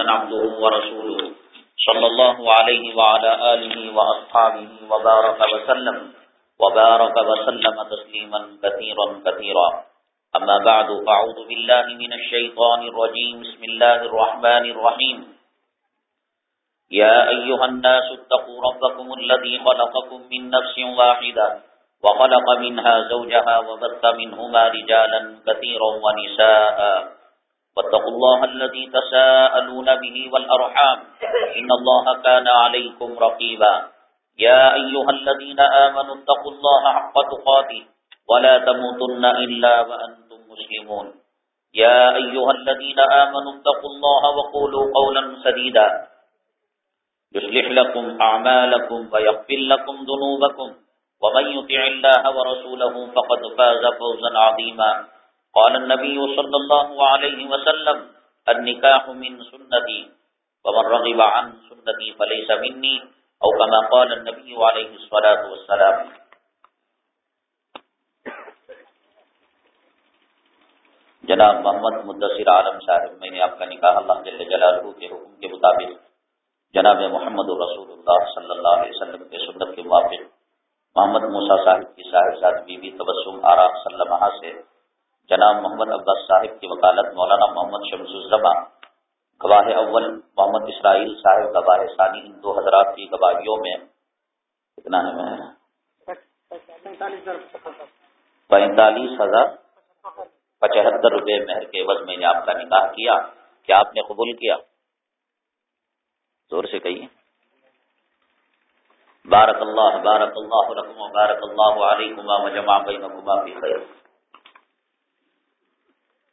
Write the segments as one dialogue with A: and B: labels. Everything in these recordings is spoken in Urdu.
A: عبده ورسوله صلى الله عليه وعلى آله وأصحابه وبارك وسلم وبارك وسلم تسليما كثيرا كثيرا. أما بعد فأعوذ بالله من الشيطان الرجيم. بسم الله الرحمن الرحيم. يا أيها الناس اتقوا ربكم الذي خلقكم من نفس واحدة وخلق منها زوجها وبث منهما رجالا كثيرا ونساء. واتقوا الله الذي تساءلون به والأرحام إن الله كان عليكم رقيبا. يا أيها الذين آمنوا اتقوا الله حق تقاته ولا تموتن إلا وأنتم مسلمون. يا أيها الذين آمنوا اتقوا الله وقولوا قولا سديدا. يصلح لكم أعمالكم ويغفر لكم ذنوبكم. ومن يطع الله ورسوله فقد فاز فوزا عظيما. قال النبي صلى الله عليه وسلم، النكاح من سنتي، ومن رغب عن سنتي فليس مني او كما قال النبي عليه الصلاه والسلام. جناب محمد مدثر عالم صاحب، میں نے آپ کا نکاح اللہ جل جلالہ کے حکم کے مطابق جناب محمد رسول اللہ صلی اللہ علیہ وسلم کے سنت کے موافق محمد موسیٰ صاحب کی صاحب بی بی تبسم آرام سلمہ سے جناب محمد عباس صاحب کی وکالت، مولانا محمد شمس الزما گواہ اول محمد اسرائیل صاحب گواہ ثانی، ان دو حضرات کی گواہیوں میں کتنا ہے میں؟ پینتالیس ہزار پچہتر روپے مہر کے عوض میں نے آپ کا نکاح کیا کیا آپ نے قبول کیا؟ زور سے کہیے۔ بارک اللہ بارک اللہ رقم بارک اللہ علیکم و جمع بینکما فی خیر۔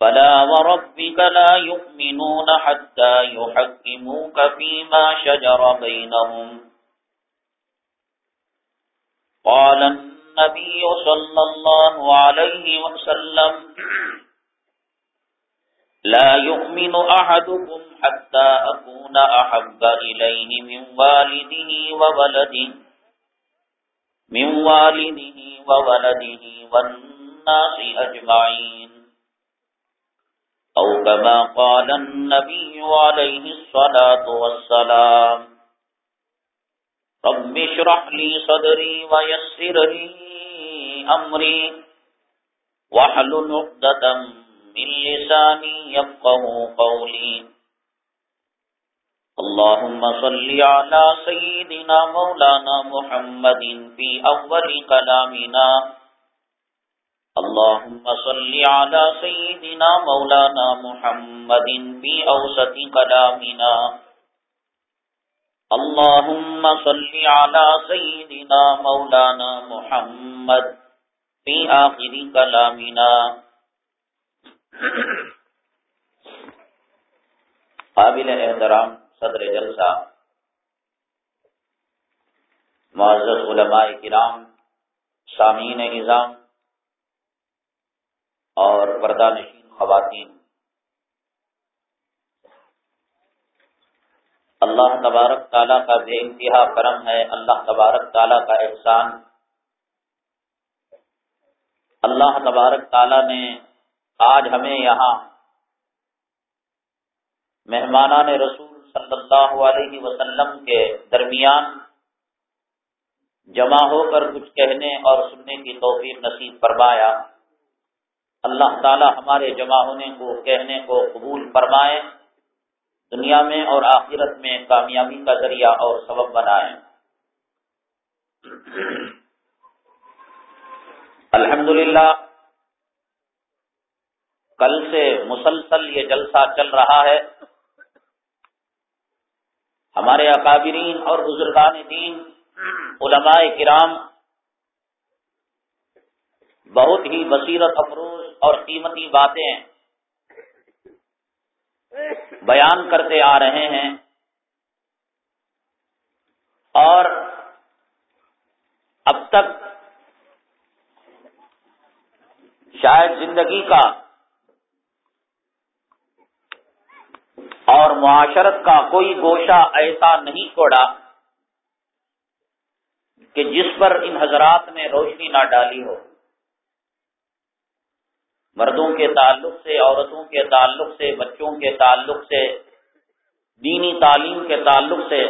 A: فلا وربك لا يؤمنون حتى يحكموك فيما شجر بينهم. قال النبي صلى الله عليه وسلم لا يؤمن أحدكم حتى أكون أحب إليه من والده وولده من والده وولده والناس أجمعين. أو كما قال النبي عليه الصلاة والسلام. رب اشرح لي صدري ويسر لي أمري. واحلل عقدة من لساني يفقه قولي. اللهم صل على سيدنا مولانا محمد في أول كلامنا. اللهم صل على سيدنا مولانا محمد في أوسط كلامنا. اللهم صل على سيدنا مولانا محمد في آخر كلامنا. قابل احترام صدر جلسہ. معزز علماء کرام، سامعین نظام اور پردہ نشین خواتین۔ اللہ تبارک تعالیٰ کا بے انتہا کرم ہے، اللہ تبارک تعالیٰ کا احسان۔ اللہ تبارک تعالیٰ نے آج ہمیں یہاں مہمانان رسول صلی اللہ علیہ وسلم کے درمیان جمع ہو کر کچھ کہنے اور سننے کی توفیق نصیب فرمایا۔ اللہ تعالی ہمارے جمع ہونے کو کہنے کو قبول فرمائے، دنیا میں اور آخرت میں کامیابی کا ذریعہ اور سبب بنائے۔ الحمد کل سے مسلسل یہ جلسہ چل رہا ہے۔ ہمارے اکابرین اور بزرگان دین، علماء کرام بہت ہی بصیرت افروز اور قیمتی باتیں بیان کرتے آ رہے ہیں۔ اور اب تک شاید زندگی کا اور معاشرت کا کوئی گوشہ ایسا نہیں چھوڑا کہ جس پر ان حضرات نے روشنی نہ ڈالی ہو۔ مردوں کے تعلق سے، عورتوں کے تعلق سے، بچوں کے تعلق سے، دینی تعلیم کے تعلق سے،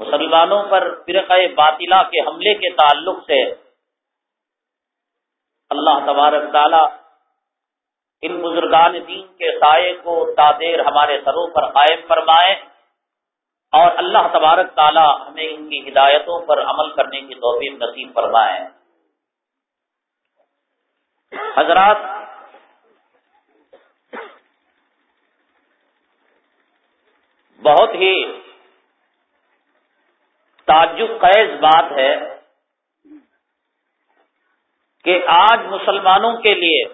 A: مسلمانوں پر فرقہ باطلا کے حملے کے تعلق سے اللہ تبارک تعالی ان بزرگان دین کے سائے کو تادیر ہمارے سروں پر قائم فرمائے اور اللہ تبارک تعالی ہمیں ان کی ہدایتوں پر عمل کرنے کی توفیق نصیب فرمائے۔ حضرات، بہت ہی تعجب خیز بات ہے کہ آج مسلمانوں کے لیے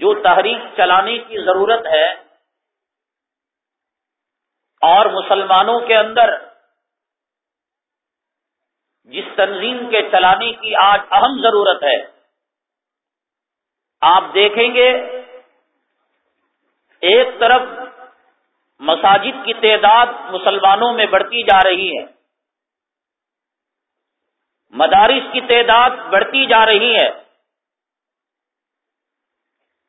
A: جو تحریک چلانے کی ضرورت ہے اور مسلمانوں کے اندر جس تنظیم کے چلانے کی آج اہم ضرورت ہے۔ آپ دیکھیں گے، ایک طرف مساجد کی تعداد مسلمانوں میں بڑھتی جا رہی ہے۔ مدارس کی تعداد بڑھتی جا رہی ہے۔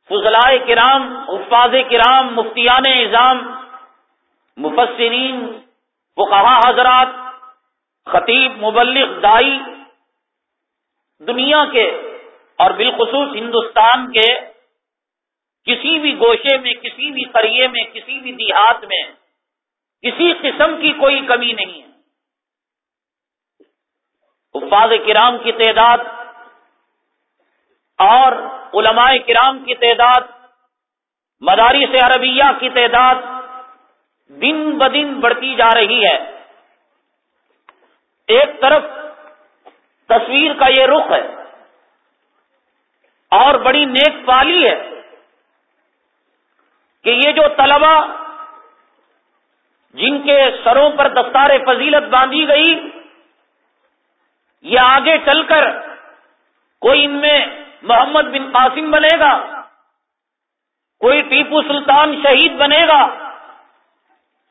A: فضلائے کرام افاظ کرام، مفتیان نظام مفسرین، فقہا حضرات خطیب، مبلغ، دائی دنیا کے اور بالخصوص ہندوستان کے کسی بھی گوشے میں، کسی بھی قریے میں، کسی بھی دیہات میں کسی قسم کی کوئی کمی نہیں ہے۔ افاد کرام کی تعداد اور علماء کرام کی تعداد، مدارس عربیہ کی تعداد دن بدن بڑھتی جا رہی ہے۔ ایک طرف تصویر کا یہ رخ ہے اور بڑی نیک پالی ہے کہ یہ جو طلبا جن کے سروں پر دستار فضیلت باندھی گئی، یہ آگے چل کر کوئی ان میں محمد بن قاسم بنے گا، کوئی ٹیپو سلطان شہید بنے گا،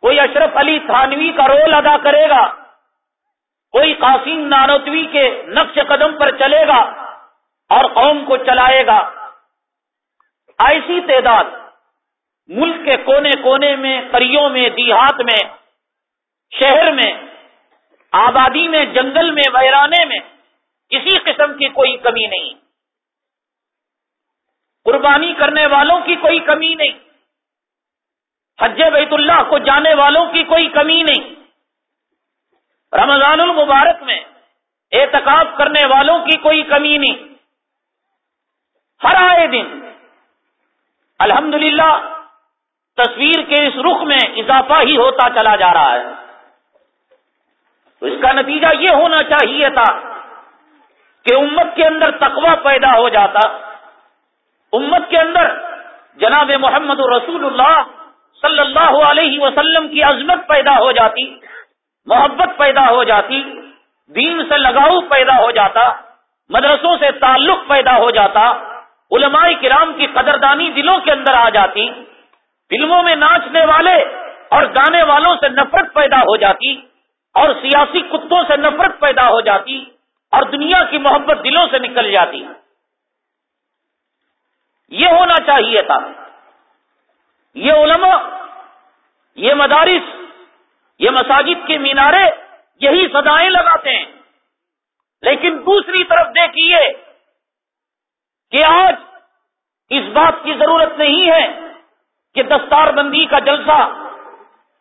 A: کوئی اشرف علی تھانوی کا رول ادا کرے گا۔ کوئی قاسم نانوتوی کے نقش قدم پر چلے گا اور قوم کو چلائے گا۔ ایسی تعداد ملک کے کونے کونے میں کریوں میں، دیہات میں، شہر میں، آبادی میں، جنگل میں، ویرانے میں کسی قسم کی کوئی کمی نہیں۔ قربانی کرنے والوں کی کوئی کمی نہیں۔ حج بیت اللہ کو جانے والوں کی کوئی کمی نہیں۔ رمضان المبارک میں اعتکاب کرنے والوں کی کوئی کمی نہیں۔ ہر آئے دن الحمدللہ تصویر کے اس رخ میں اضافہ ہی ہوتا چلا جا رہا ہے۔ تو اس کا نتیجہ یہ ہونا چاہیے تھا کہ امت کے اندر تقوی پیدا ہو جاتا۔ امت کے اندر جناب محمد رسول اللہ صلی اللہ علیہ وسلم کی عظمت پیدا ہو جاتی۔ محبت پیدا ہو جاتی، دین سے لگاؤ پیدا ہو جاتا، مدرسوں سے تعلق پیدا ہو جاتا، علماء کرام کی قدردانی دلوں کے اندر آ جاتی، فلموں میں ناچنے والے اور گانے والوں سے نفرت پیدا ہو جاتی، اور سیاسی کتوں سے نفرت پیدا ہو جاتی، اور دنیا کی محبت دلوں سے نکل جاتی۔ یہ ہونا چاہیے تھا۔ یہ علماء، یہ مدارس، یہ مساجد کے مینارے یہی سدائیں لگاتے ہیں۔ لیکن دوسری طرف دیکھیے کہ آج اس بات کی ضرورت نہیں ہے کہ دستار بندی کا جلسہ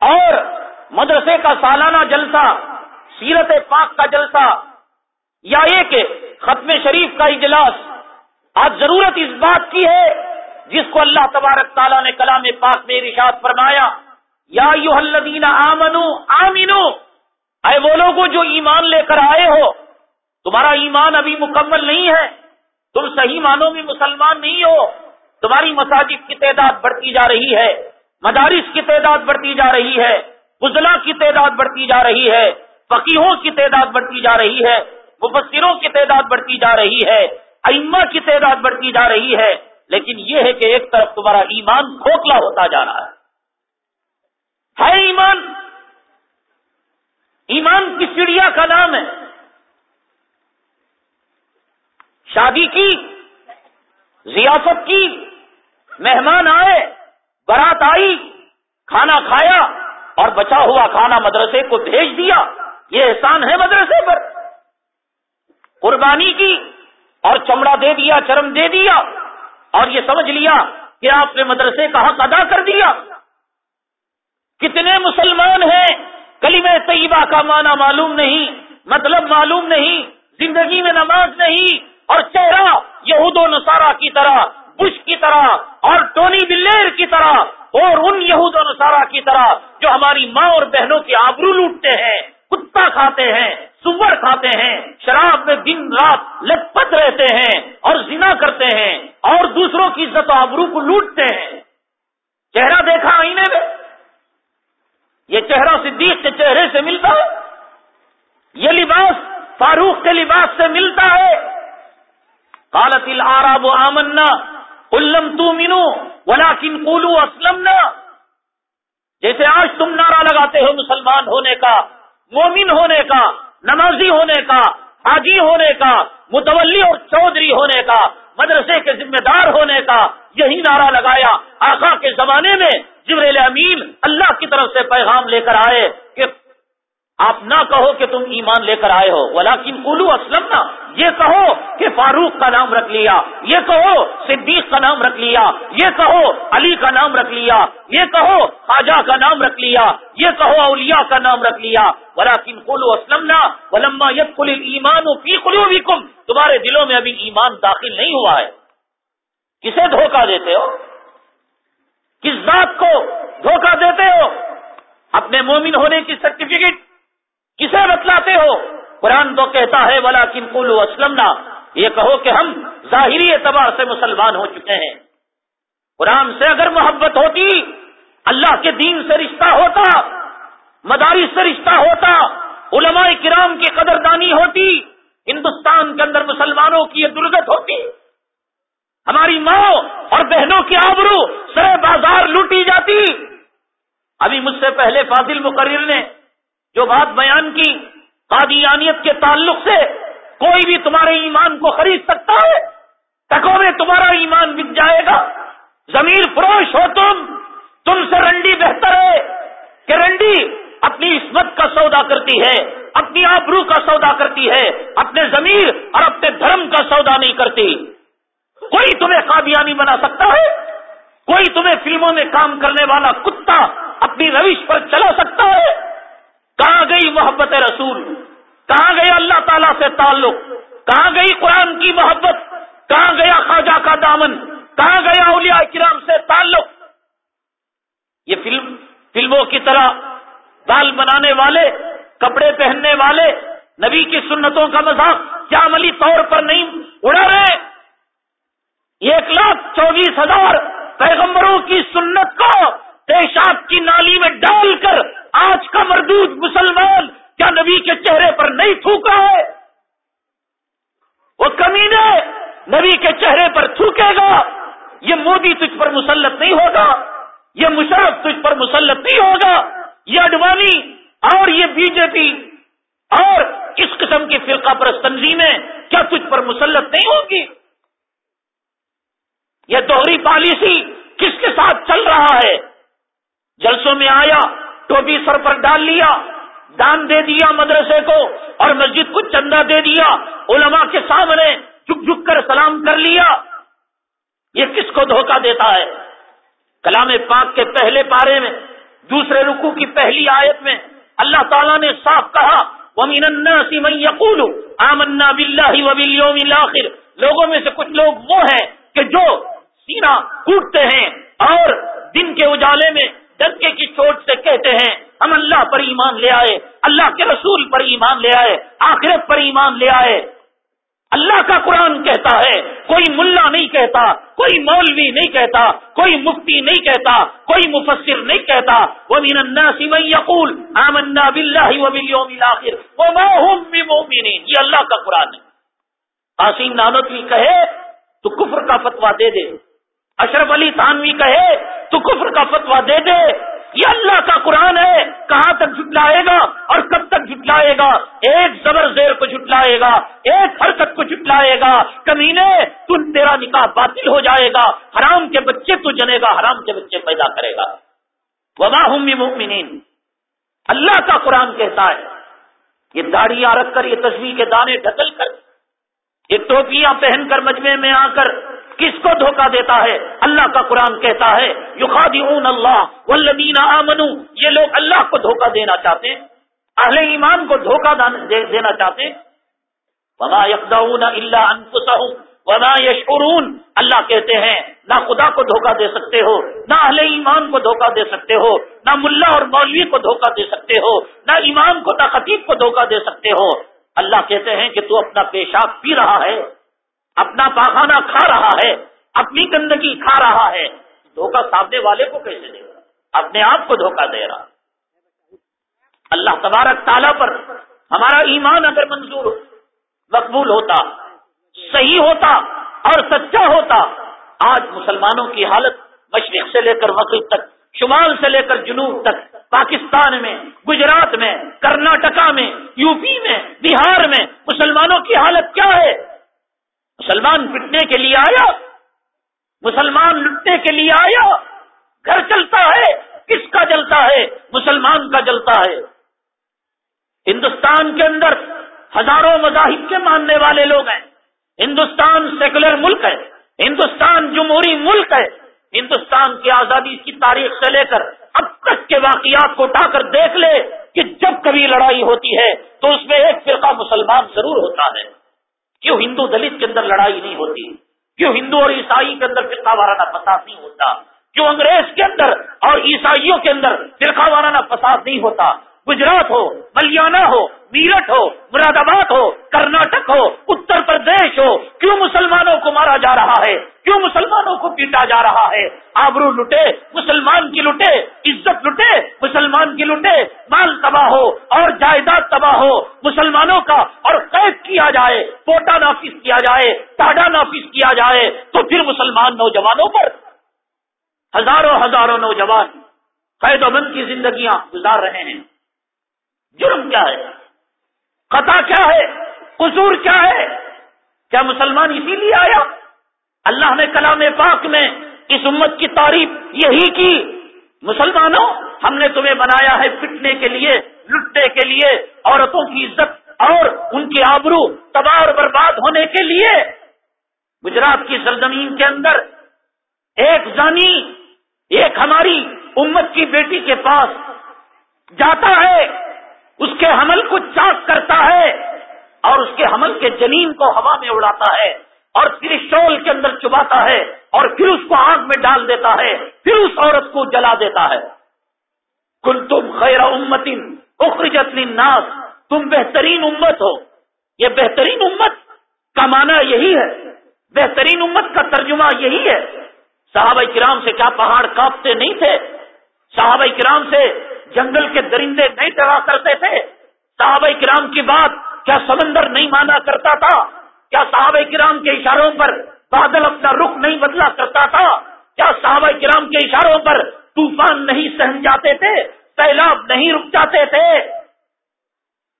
A: اور مدرسے کا سالانہ جلسہ، سیرت پاک کا جلسہ، یا ایک ختم شریف کا اجلاس، آج ضرورت اس بات کی ہے جس کو اللہ تبارک تعالیٰ نے کلام پاک میں رشاد فرمایا۔ یا یو الذین آمنو، آمینو۔ اے وہ لوگ جو ایمان لے کر آئے ہو، تمہارا ایمان ابھی مکمل نہیں ہے، تم صحیح معنوں میں مسلمان نہیں ہو۔ تمہاری مساجد کی تعداد بڑھتی جا رہی ہے، مدارس کی تعداد بڑھتی جا رہی ہے، فضلہ کی تعداد بڑھتی جا رہی ہے فقیحوں کی تعداد بڑھتی جا رہی ہے، مفسروں کی تعداد بڑھتی جا رہی ہے، ائمہ کی تعداد بڑھتی جا رہی ہے۔ لیکن یہ ہے کہ ایک طرف تمہارا ایمان کھوکھلا ہوتا جا رہا ہے۔ ہے ایمان؟ ایمان کی چڑیا کا نام ہے؟ شادی کی؟ ضیافت کی؟ مہمان آئے، برات آئی، کھانا کھایا اور بچا ہوا کھانا مدرسے کو بھیج دیا۔ یہ احسان ہے مدرسے پر۔ قربانی کی اور چمڑا دے دیا، چرم دے دیا اور یہ سمجھ لیا کہ آپ نے مدرسے کا حق ادا کر دیا۔ کتنے مسلمان ہیں؟ کلی میں طیبہ کا معنی معلوم نہیں مطلب معلوم نہیں، زندگی میں نماز نہیں، اور چہرہ یہود و نصارہ کی طرح، بش کی طرح، اور ٹونی بلیر کی طرح، اور ان یہود و نصارہ کی طرح جو ہماری ماں اور بہنوں کی آبرو لوٹتے ہیں، کتا کھاتے ہیں، سور کھاتے ہیں، شراب میں دن رات لت پت رہتے ہیں اور زنا کرتے ہیں، اور دوسروں کی عزت و آبرو کو لوٹتے ہیں۔ چہرہ دیکھا آئینے میں؟ یہ چہرہ صدیق کے چہرے سے ملتا ہے۔ یہ لباس فاروق کے لباس سے ملتا ہے۔ کالت العراب آمنا الم تو مینو ولا کن اسلم جیسے آج تم نعرہ لگاتے ہو مسلمان ہونے کا، مومن ہونے کا، نمازی ہونے کا، حاجی ہونے کا، متولی اور چودھری ہونے کا، مدرسے کے ذمہ دار ہونے کا یہی نعرہ لگایا آقا کے زمانے میں جبریل امین اللہ کی طرف سے پیغام لے کر آئے کہ آپ نہ کہو کہ تم ایمان لے کر آئے ہو ولاکن کلو اسلم یہ کہو کہ فاروق کا نام رکھ لیا، یہ کہو صدیق کا نام رکھ لیا، یہ کہو علی کا نام رکھ لیا، یہ کہو خواجہ کا نام رکھ لیا، یہ کہو اولیاء کا نام رکھ لیا ولاکن کلو اسلم ولما یت کل ایمان فی کلو تمہارے دلوں میں ابھی ایمان داخل نہیں ہوا ہے۔ کسے دھوکہ دیتے ہو؟ کس ذات کو دھوکہ دیتے ہو؟ اپنے مومن ہونے کی سرٹیفکیٹ کسے بتلاتے ہو؟ قرآن تو کہتا ہے بلا کن کلو اسلم یہ کہو کہ ہم ظاہری اعتبار سے مسلمان ہو چکے ہیں۔ قرآن سے اگر محبت ہوتی، اللہ کے دین سے رشتہ ہوتا، مدارس سے رشتہ ہوتا، علماء کرام کی قدردانی ہوتی، ہندوستان کے اندر مسلمانوں کی یہ درگت ہوتی۔ ہماری ماں اور بہنوں کی آبرو سر بازار لوٹی جاتی۔ ابھی مجھ سے پہلے فاضل مقرر نے جو بات بیان کی، قادیانیت کے تعلق سے کوئی بھی تمہارے ایمان کو خرید سکتا ہے تکو میں تمہارا ایمان بک جائے گا۔ زمین فروش ہو تم تم سے رنڈی بہتر ہے کہ رنڈی اپنی عصمت کا سودا کرتی ہے، اپنی آبرو کا سودا کرتی ہے، اپنے ضمیر اور اپنے دھرم کا سودا نہیں کرتی۔ کوئی تمہیں قادیانی بنا سکتا ہے، کوئی تمہیں فلموں میں کام کرنے والا کتا اپنی روش پر چلا سکتا ہے۔ کہاں گئی محبت رسول؟ کہاں گیا اللہ تعالیٰ سے تعلق؟ کہاں گئی قرآن کی محبت؟ کہاں گیا خواجہ کا دامن؟ کہاں گیا اولیاء کرام سے تعلق؟ یہ فلم، فلموں کی طرح بال بنانے والے، کپڑے پہننے والے، نبی کی سنتوں کا مذاق کیا عملی طور پر نہیں اڑا رہے۔ ایک لاکھ چوبیس ہزار پیغمبروں کی سنت کو پیشاب کی نالی میں ڈال کر آج کا مردود مسلمان کیا نبی کے چہرے پر نہیں تھوک رہا ہے؟ وہ کمی نے نبی کے چہرے پر تھوکے گا، یہ مودی تجھ پر مسلط نہیں ہوگا، یہ مشرف تجھ پر مسلط نہیں ہوگا، یہ اڈوانی اور یہ بی جے پی اور اس قسم کی فرقہ پر تنظیمیں کیا تجھ پر مسلط نہیں ہوگی یہ دوہری پالیسی کس کے ساتھ چل رہا ہے؟ جلسوں میں آیا، ٹوپی سر پر ڈال لیا، دان دے دیا مدرسے کو اور مسجد کو چندہ دے دیا، علماء کے سامنے جھک جھک کر سلام کر لیا۔ یہ کس کو دھوکہ دیتا ہے؟ کلام پاک کے پہلے پارے میں، دوسرے رکو کی پہلی آیت میں اللہ تعالیٰ نے صاف کہا آمنا الآخر۔ لوگوں میں سے کچھ لوگ وہ ہیں کہ جو سینا ٹوٹتے ہیں اور دن کے اجالے میں ڈنکے کی چوٹ سے کہتے ہیں، ہم اللہ پر ایمان لے آئے، اللہ کے رسول پر ایمان لے آئے، آخرت پر ایمان لے آئے۔ اللہ کا قرآن کہتا ہے، کوئی ملا نہیں کہتا، کوئی مولوی نہیں کہتا، کوئی مفتی نہیں کہتا، کوئی مفسر نہیں کہتا۔ وہ یقول آمنا یہ اللہ کا قرآن ہے۔ آسیم نانوی کہے، تو کفر کا فتوا دے دے۔ اشرف علی تھانوی کہے تو کفر کا فتوا دے دے۔ یہ اللہ کا قرآن ہے، کہاں تک جھٹلائے گا اور کب تک جھٹلائے گا؟ ایک زبر زیر کو جھٹلائے گا، ایک حرکت کو جھٹلائے گا۔ کمینے تو تیرا نکاح باطل ہو جائے گا۔ حرام کے بچے تو جنے گا، حرام کے بچے پیدا کرے گا۔ وبا مؤمنین۔ اللہ کا قرآن کہتا ہے، یہ داڑیاں رکھ کر، یہ تصویر کے دانے ڈھکل کر۔ یہ ٹوپیاں پہن کر مجمے میں آ کر کس کو دھوکہ دیتا ہے؟ اللہ کا قرآن کہتا ہے، یخادعون اللہ والذین آمنوا، یہ لوگ اللہ کو دھوکہ دینا چاہتے ہیں، اہل ایمان کو دھوکہ دینا چاہتے ہیں۔ وما یخدعون الا انفسهم وما یشعرون۔ اللہ کہتے ہیں، نہ خدا کو دھوکہ دے سکتے ہو، نہ اہل ایمان کو دھوکہ دے سکتے ہو، نہ ملا اور مولوی کو دھوکہ دے سکتے ہو، نہ امام کو، نہ خطیب کو دھوکہ دے سکتے ہو۔ اللہ کہتے ہیں کہ تو اپنا پیشاب پی رہا ہے۔ اپنا پاخانہ کھا رہا ہے، اپنی گندگی کھا رہا ہے۔ دھوکہ سامنے والے کو کیسے دے رہا، اپنے آپ کو دھوکہ دے رہا۔ اللہ تبارک تعالیٰ پر ہمارا ایمان اگر منظور مقبول ہوتا، صحیح ہوتا اور سچا ہوتا، آج مسلمانوں کی حالت مشرق سے لے کر مغرب تک، شمال سے لے کر جنوب تک، پاکستان میں، گجرات میں، کرناٹکا میں، یو پی میں، بہار میں مسلمانوں کی حالت کیا ہے؟ مسلمان پٹنے کے لیے آیا، مسلمان لٹنے کے لیے آیا، گھر چلتا ہے، کس کا جلتا ہے؟ مسلمان کا جلتا ہے۔ ہندوستان کے اندر ہزاروں مذاہب کے ماننے والے لوگ ہیں۔ ہندوستان سیکولر ملک ہے، ہندوستان جمہوری ملک ہے۔ ہندوستان کی آزادی کی تاریخ سے لے کر اب تک کے واقعات کو اٹھا کر دیکھ لے کہ جب کبھی لڑائی ہوتی ہے تو اس میں ایک فرقہ مسلمان ضرور ہوتا ہے۔ کیوں ہندو دلت کے اندر لڑائی نہیں ہوتی؟ کیوں ہندو اور عیسائی کے اندر فرقہ وارانہ فساد نہیں ہوتا؟ کیوں انگریز کے اندر اور عیسائیوں کے اندر فرقہ وارانہ فساد نہیں ہوتا؟ گجرات ہو ملیانہ ہو، میرٹھ ہو، مراد آباد ہو، کرناٹک ہو، اتر پردیش ہو، کیوں مسلمانوں کو مارا جا رہا ہے؟ کیوں مسلمانوں کو پیٹا جا رہا ہے؟ آبرو لٹے، مسلمان کی لٹے، عزت لٹے، مسلمان کی لٹے، مال تباہ ہو اور جائیداد تباہ ہو، مسلمانوں کا اور قید کیا جائے پوٹا نافذ کیا جائے ٹاڈا نافذ کیا جائے، تو پھر مسلمان نوجوانوں پر ہزاروں ہزاروں نوجوان قید و بند کی زندگیاں گزار رہے ہیں۔ جرم کیا ہے؟ قطع کیا ہے؟ قصور کیا ہے؟ کیا مسلمان اسی لیے آیا؟ اللہ نے کلام پاک میں اس امت کی تعریف یہی کی، مسلمانوں، ہم نے تمہیں بنایا ہے پٹنے کے لیے، لٹنے کے لیے، عورتوں کی عزت اور ان کی آبرو تباہ اور برباد ہونے کے لیے۔ گجرات کی سرزمین کے اندر ایک زانی، ایک ہماری امت کی بیٹی کے پاس جاتا ہے۔ اس کے حمل کو چاک کرتا ہے اور اس کے حمل کے جنین کو ہوا میں اڑاتا ہے اور پھر شول کے اندر چباتا ہے اور پھر اس کو آگ میں ڈال دیتا ہے، پھر اس عورت کو جلا دیتا ہے۔ کل تم خیر امتن اخرجت للناس، تم بہترین امت ہو۔ یہ بہترین امت کا معنی یہی ہے۔ بہترین امت کا ترجمہ یہی ہے۔ صحابہ کرام سے کیا پہاڑ کاپتے نہیں تھے؟ صحابہ کرام سے جنگل کے درندے نہیں ڈرا کرتے تھے۔ صحابہ کرام کی بات کیا سمندر نہیں مانا کرتا تھا؟ کیا صحابہ کرام کے اشاروں پر بادل اپنا رخ نہیں بدلا کرتا تھا؟ کیا صحابہ کرام کے اشاروں پر طوفان نہیں سہن جاتے تھے؟ سیلاب نہیں رک جاتے تھے؟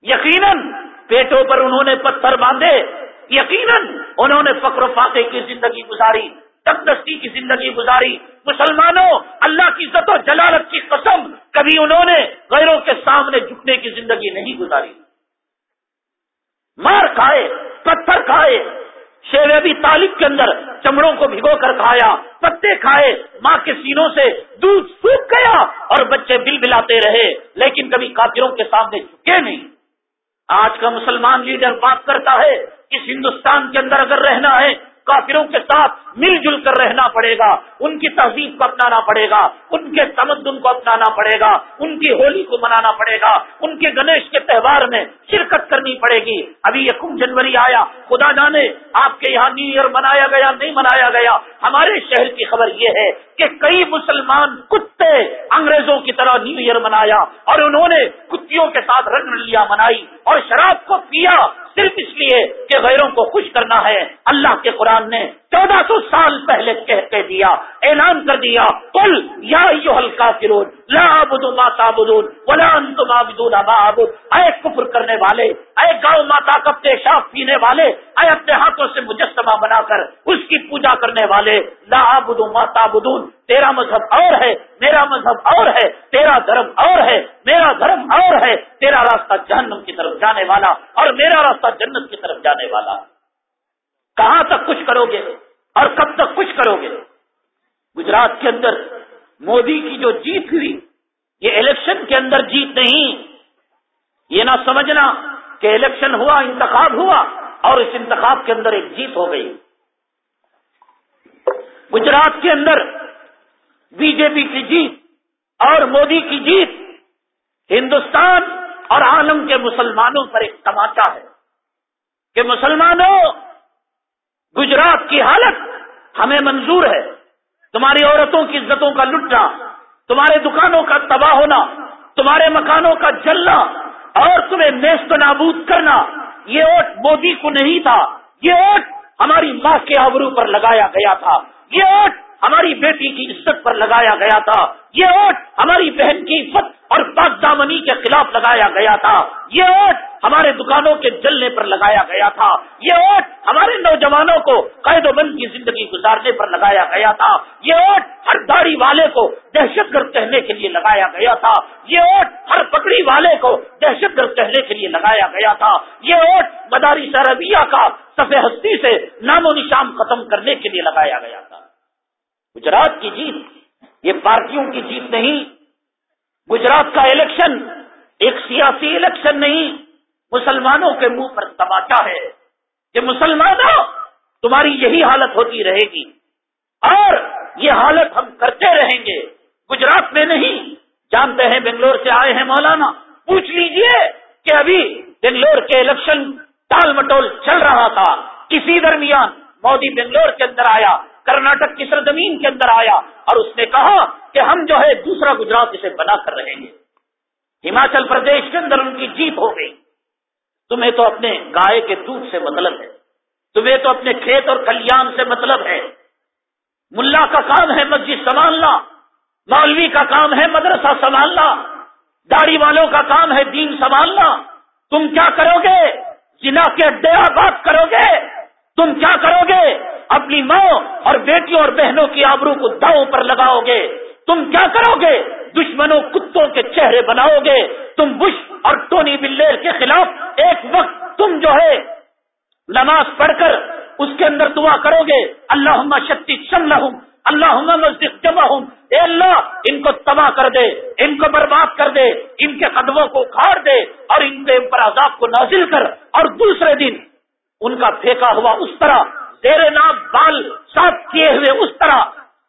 A: یقیناً پیٹوں پر انہوں نے پتھر باندھے۔ یقیناً انہوں نے فقر و فاقے کی زندگی گزاری۔ تندستی کی زندگی گزاری۔ مسلمانوں، اللہ کی عزت و جلالت کی قسم، کبھی انہوں نے غیروں کے سامنے جھکنے کی زندگی نہیں گزاری۔ مار کھائے، پتھر کھائے شیر ابھی طالب کے اندر چمڑوں کو بھگو کر کھایا، پتے کھائے، ماں کے سینوں سے دودھ سوکھ گیا اور بچے بل بلاتے رہے، لیکن کبھی کافروں کے سامنے جھکے نہیں۔ آج کا مسلمان لیڈر بات کرتا ہے، اس ہندوستان کے اندر اگر رہنا ہے کافروں کے ساتھ مل جل کر رہنا پڑے گا، ان کی تہذیب کو اپنانا پڑے گا، ان کے تمدن کو اپنانا پڑے گا، ان کی ہولی کو منانا پڑے گا، ان کے گنیش کے تہوار میں شرکت کرنی پڑے گی۔ ابھی یکم جنوری آیا، خدا جانے آپ کے یہاں نیو ایئر منایا گیا، نہیں منایا گیا۔ ہمارے شہر کی خبر یہ ہے کہ کئی مسلمان کتے انگریزوں کی طرح نیو ایئر منایا اور انہوں نے کتوں کے ساتھ رنگ لیا، منائی اور شراب کو پیا صرف اس لیے کہ غیروں کو خوش کرنا ہے۔ اللہ کے قرآن نے چودہ سو سال پہلے کہہ کے دیا، اعلان کر دیا کل یا ہلکا فرون لا بدو ماتا بدون ولا انتم عابدون ما عبد اے کفر کرنے والے، اے گاؤں ماتا کا پیشاب پینے والے، اے اپنے ہاتھوں سے مجسمہ بنا کر اس کی پوجا کرنے والے، لا بدو ماتا بدون تیرا مذہب اور ہے، میرا مذہب اور ہے، تیرا دھرم اور ہے، میرا دھرم اور ہے، تیرا راستہ جہنم کی طرف جانے والا اور میرا راستہ جنت کی طرف جانے والا۔ کہاں تک کچھ کرو گے اور کب تک کچھ کرو گے؟ گجرات کے اندر مودی کی جو جیت ہوئی، یہ الیکشن کے اندر جیت نہیں۔ یہ نہ سمجھنا کہ الیکشن ہوا، انتخاب ہوا اور اس انتخاب کے اندر ایک جیت ہو گئی۔ گجرات کے اندر بی جے پی کی جیت اور مودی کی جیت ہندوستان اور عالم کے مسلمانوں پر ایک تماچا ہے کہ مسلمانوں گجرات کی حالت ہمیں منظور ہے۔ تمہاری عورتوں کی عزتوں کا لٹنا، تمہارے دکانوں کا تباہ ہونا، تمہارے مکانوں کا جلنا اور تمہیں نیست نابود کرنا، یہ ووٹ مودی کو نہیں تھا۔ یہ ووٹ ہماری ماں کے آبرو پر لگایا گیا تھا۔ یہ ووٹ ہماری بیٹی کی عزت پر لگایا گیا تھا۔ یہ ووٹ ہماری بہن کی عزت اور پاک دامنی کے خلاف لگایا گیا تھا۔ یہ ووٹ ہمارے دکانوں کے جلنے پر لگایا گیا تھا۔ یہ ووٹ ہمارے نوجوانوں کو قید و بند کی زندگی گزارنے پر لگایا گیا تھا۔ یہ ووٹ ہر داڑھی والے کو دہشت گرد کہنے کے لیے لگایا گیا تھا۔ یہ ووٹ ہر پکڑی والے کو دہشت گرد کہنے کے لیے لگایا گیا تھا۔ یہ ووٹ مداری سربیہ کا سفید ہستی سے نام و نشان ختم کرنے کے لیے لگایا گیا تھا۔ گجرات کی جیت، یہ پارٹیوں کی جیت نہیں۔ گجرات کا الیکشن ایک سیاسی الیکشن نہیں، مسلمانوں کے منہ پر تماچا ہے کہ مسلمانوں، تمہاری یہی حالت ہوتی رہے گی۔ اور یہ حالت ہم کرتے رہیں گے۔ گجرات میں نہیں، جانتے ہیں بنگلور سے آئے ہیں مولانا۔ پوچھ لیجیے کہ ابھی بنگلور کے الیکشن ٹال مٹول چل رہا تھا، کسی درمیان مودی بنگلور کے اندر آیا۔ کرناٹک کی سرزمین کے اندر آیا اور اس نے کہا کہ ہم جو ہے دوسرا گجرات اسے بنا کر رہیں گے ہماچل پردیش کے اندر ان کی جیت ہو گئی۔ تمہیں تو اپنے گائے کے دودھ سے مطلب ہے۔ تمہیں تو اپنے کھیت اور کلیان سے مطلب ہے۔ ملا کا کام ہے مسجد سنبھالنا، مولوی کا کام ہے مدرسہ سنبھالنا، داڑھی والوں کا کام ہے دین سنبھالنا۔ تم کیا کرو گے؟ جنا کے اڈے بات کرو گے؟ تم کیا کرو گے؟ اپنی ماں اور بیٹیوں اور بہنوں کی آبرو کو داؤں پر لگاؤ گے۔ تم کیا کرو گے؟ دشمنوں کتوں کے چہرے بناؤ گے۔ تم بش اور ٹونی بلیر کے خلاف ایک وقت تم جو ہے نماز پڑھ کر اس کے اندر دعا کرو گے۔ اللہ شکتی چل رہا ہوں اللہ مسجد جمع ہوں اے اللہ، ان کو تباہ کر دے، ان کو برباد کر دے، ان کے قدموں کو کھاڑ دے اور ان کے اوپر عذاب کو نازل کر۔ اور دوسرے دن ان کا پھینکا ہوا اس طرح زیر نام بال صاف کیے ہوئے اس طرح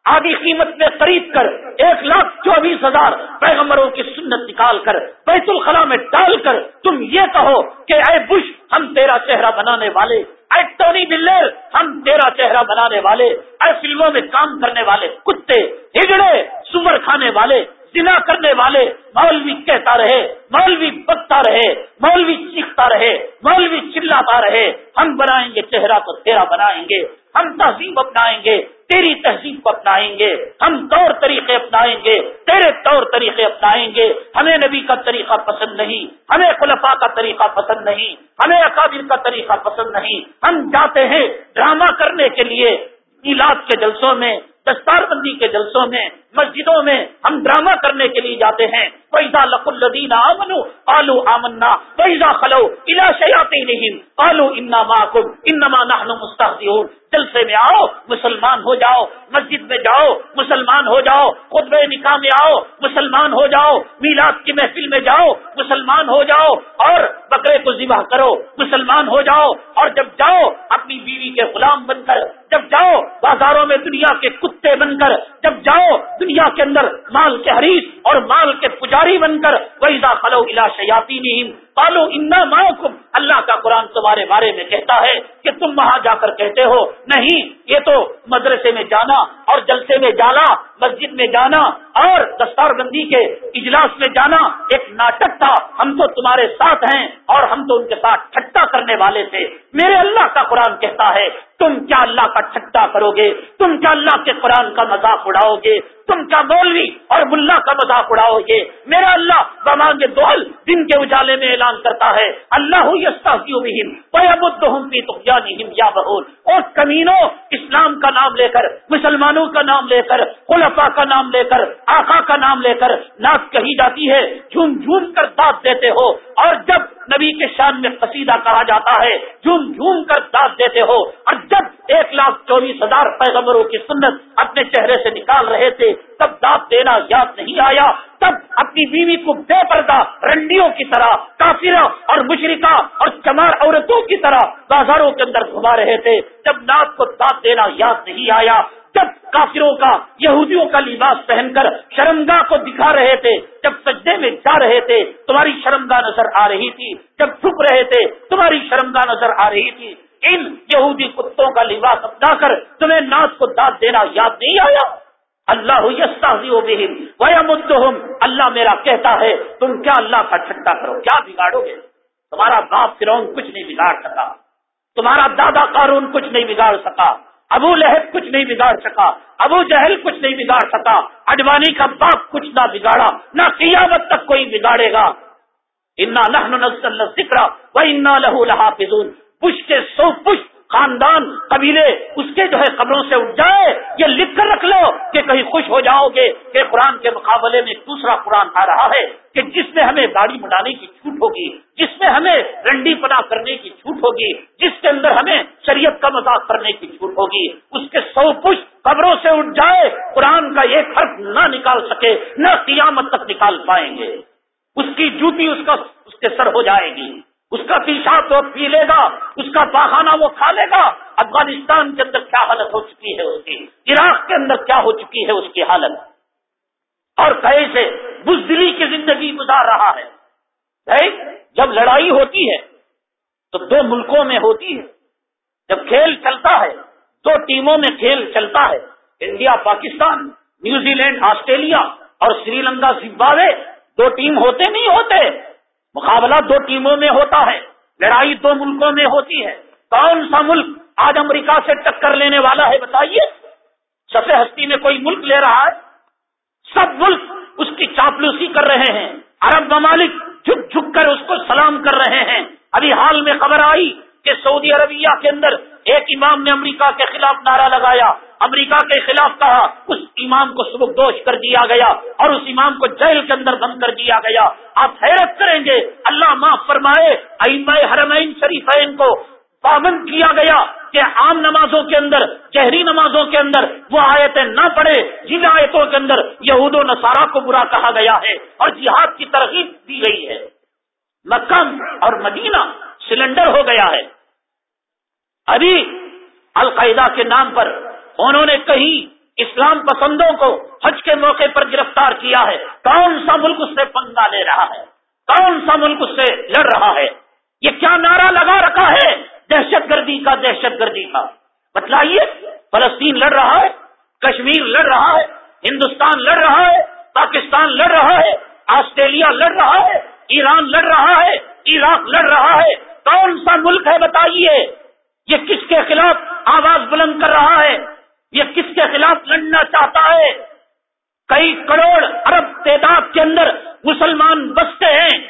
A: آدھی قیمت میں خرید کر ایک لاکھ چوبیس ہزار پیغمبروں کی سنت نکال کر بیت الخلا میں ڈال کر تم یہ کہو کہ اے بش، ہم تیرا چہرہ بنانے والے۔ اے ٹونی بلر، ہم تیرا چہرہ بنانے والے۔ اے فلموں میں کام کرنے والے، کتے ہجڑے سمر کھانے والے۔ سنا کرنے والے مولوی کہتا رہے، مولوی بکتا رہے، مولوی چیختا رہے، مولوی چلاتا رہے، ہم بنائیں گے، چہرہ تو تیرا بنائیں گے، ہم تہذیب اپنائیں گے، تیری تہذیب کو اپنائیں گے، ہم طور طریقے اپنائیں گے، تیرے طور طریقے اپنائیں گے، ہمیں نبی کا طریقہ پسند نہیں، ہمیں خلفا کا طریقہ پسند نہیں، ہمیں اکابر کا طریقہ پسند نہیں، ہم جاتے ہیں ڈرامہ کرنے کے لیے، میلاد کے جلسوں میں، دستار بندی کے جلسوں میں مسجدوں میں ہم ڈرامہ کرنے کے لیے جاتے ہیں۔ پیزا لق الدین آمنو آلو آمنا۔ پیزا خلو الا شیاتی نہیں آلو انا ماکم انما نحن مستحزیون جلسے میں آؤ، مسلمان ہو جاؤ، مسجد میں جاؤ، مسلمان ہو جاؤ خطب نکاح میں آؤ، مسلمان ہو جاؤ، میلاد کی محفل میں جاؤ، مسلمان ہو جاؤ، اور بکرے کو ذبح کرو، مسلمان ہو جاؤ، اور جب جاؤ، اپنی بیوی کے غلام بن کر، جب جاؤ، بازاروں میں دنیا کے کتے بن کر، جب جاؤ دنیا کے اندر مال کے حریف اور مال کے پجاری بن کر ویزا خلو الا شیاتی نیم پالو انا ماؤ اللہ کا قرآن تمہارے بارے میں کہتا ہے کہ تم وہاں جا کر کہتے ہو، نہیں، یہ تو مدرسے میں جانا اور جلسے میں جانا، مسجد میں جانا اور دستار بندی کے اجلاس میں جانا ایک ناٹک تھا۔ ہم تو تمہارے ساتھ ہیں اور ہم تو ان کے ساتھ ٹھٹا کرنے والے تھے۔ میرے اللہ کا قرآن کہتا ہے، تم کیا اللہ کا ٹھٹا کرو گے؟ تم کیا اللہ کے قرآن کا مذاق اڑاؤ گے؟ تم کیا مولوی اور ملا کا مذاق اڑاؤ گے؟ میرا اللہ بمانگ دول دن کے اجالے میں اعلان کرتا ہے، اللہ یا بہول۔ اور کمینوں اسلام کا نام لے کر، مسلمانوں کا نام لے کر خلفا کا نام لے کر آقا کا نام لے کر نعت کہی جاتی ہے، جھوم جھوم کر داد دیتے ہو۔ اور جب نبی کے شان میں قصیدہ کہا جاتا ہے، جھوم جھوم کر داد دیتے ہو۔ اور جب ایک لاکھ چوبیس ہزار پیغمبروں کی سنت اپنے چہرے سے نکال رہے تھے، تب داد دینا یاد نہیں آیا۔ تب اپنی بیوی کو بے پردہ رنڈیوں کی طرح کافرہ اور مشرقہ اور چمار عورتوں کی طرح بازاروں کے اندر گھما رہے تھے۔ جب ناک کو داد دینا یاد نہیں آیا جب کافروں کا، یہودیوں کا لباس پہن کر شرمگاہ کو دکھا رہے تھے۔ جب سجدے میں جا رہے تھے، تمہاری شرمگاہ نظر آ رہی تھی۔ جب چھپ رہے تھے، تمہاری شرمگاہ نظر آ رہی تھی۔ ان یہودی کتوں کا لباس اپنا کر تمہیں ناچ کو داد دینا یاد نہیں آیا؟ اللہ اللہ میرا کہتا ہے، تم کیا اللہ کا ٹھنڈا کرو؟ کیا بگاڑو گے؟ تمہارا باپ فرون کچھ نہیں بگاڑ سکا۔ تمہارا دادا قارون کچھ نہیں بگاڑ سکا۔ ابو لہب کچھ نہیں بگاڑ سکا، ابو جہل کچھ نہیں بگاڑ سکا اڈوانی کا باپ کچھ نہ بگاڑا، نہ قیامت تک کوئی بگاڑے گا۔ انا لہن ذکر وہ انا لہو لہا پزون پش کے سو پش خاندان، قبیلے، اس کے جو ہے قبروں سے اٹھ جائے، یہ لکھ کر رکھ لو کہ کہیں خوش ہو جاؤ گے کہ قرآن کے مقابلے میں دوسرا قرآن آ رہا ہے، کہ جس میں ہمیں داڑھی مٹانے کی چھوٹ ہوگی، جس میں ہمیں رنڈی پنا کرنے کی چھوٹ ہوگی، جس کے اندر ہمیں شریعت کا مذاق کرنے کی چھوٹ ہوگی۔ اس کے سو پش قبروں سے اٹھ جائے، قرآن کا ایک حرف نہ نکال سکے، نہ قیامت تک نکال پائیں گے۔ اس کی جوتی اس کا، اس کے سر ہو جائے گی۔ اس کا پیشاب وہ پی لے گا، اس کا پاخانہ وہ کھا لے گا۔ افغانستان کے اندر کیا حالت ہو چکی ہے اس کی؟ عراق کے اندر کیا ہو چکی ہے اس کی حالت؟ اور کیسے بزدلی کی زندگی گزار رہا ہے؟ جب لڑائی ہوتی ہے تو دو ملکوں میں ہوتی ہے۔ جب کھیل چلتا ہے، دو ٹیموں میں کھیل چلتا ہے۔ India, Pakistan, New Zealand, Australia اور سری لنکا، زمبابوے، دو ٹیم ہوتے نہیں ہوتے۔ مقابلہ دو ٹیموں میں ہوتا ہے، لڑائی دو ملکوں میں ہوتی ہے۔ کون سا ملک آج امریکہ سے ٹکر لینے والا ہے بتائیے؟ سفید ہستی میں کوئی ملک لے رہا ہے؟ سب ملک اس کی چاپلوسی کر رہے ہیں۔ عرب ممالک جھک جھک کر اس کو سلام کر رہے ہیں۔ ابھی حال میں خبر آئی کہ سعودی عربیہ کے اندر ایک امام نے امریکہ کے خلاف نعرہ لگایا۔ امریکہ کے خلاف کہا، اس امام کو سبک دوش کر دیا گیا اور اس امام کو جیل کے اندر بند کر دیا گیا۔ آپ حیرت کریں گے، اللہ معاف فرمائے حرمین شریفین کو پابند کیا گیا کہ عام نمازوں کے اندر، شہری نمازوں کے اندر وہ آیتیں نہ پڑے جن آیتوں کے اندر یہود و نصارہ کو برا کہا گیا ہے اور جہاد کی ترغیب دی گئی ہے۔ مکم اور مدینہ سلنڈر ہو گیا ہے۔ ابھی القاعدہ کے نام پر انہوں نے کہیں اسلام پسندوں کو حج کے موقع پر گرفتار کیا ہے کون سا ملک اس سے پنگا لے رہا ہے کون سا ملک اس سے لڑ رہا ہے یہ کیا نعرہ لگا رکھا ہے دہشت گردی کا دہشت گردی کا بتلائیے فلسطین لڑ رہا ہے کشمیر لڑ رہا ہے ہندوستان لڑ رہا ہے پاکستان لڑ رہا ہے آسٹریلیا لڑ رہا ہے ایران لڑ رہا ہے عراق لڑ رہا ہے کون سا ملک ہے بتائیے یہ کس کے خلاف آواز بلند کر رہا ہے یہ کس کے خلاف لڑنا چاہتا ہے؟ کئی کروڑ ارب تعداد کے اندر مسلمان بستے ہیں۔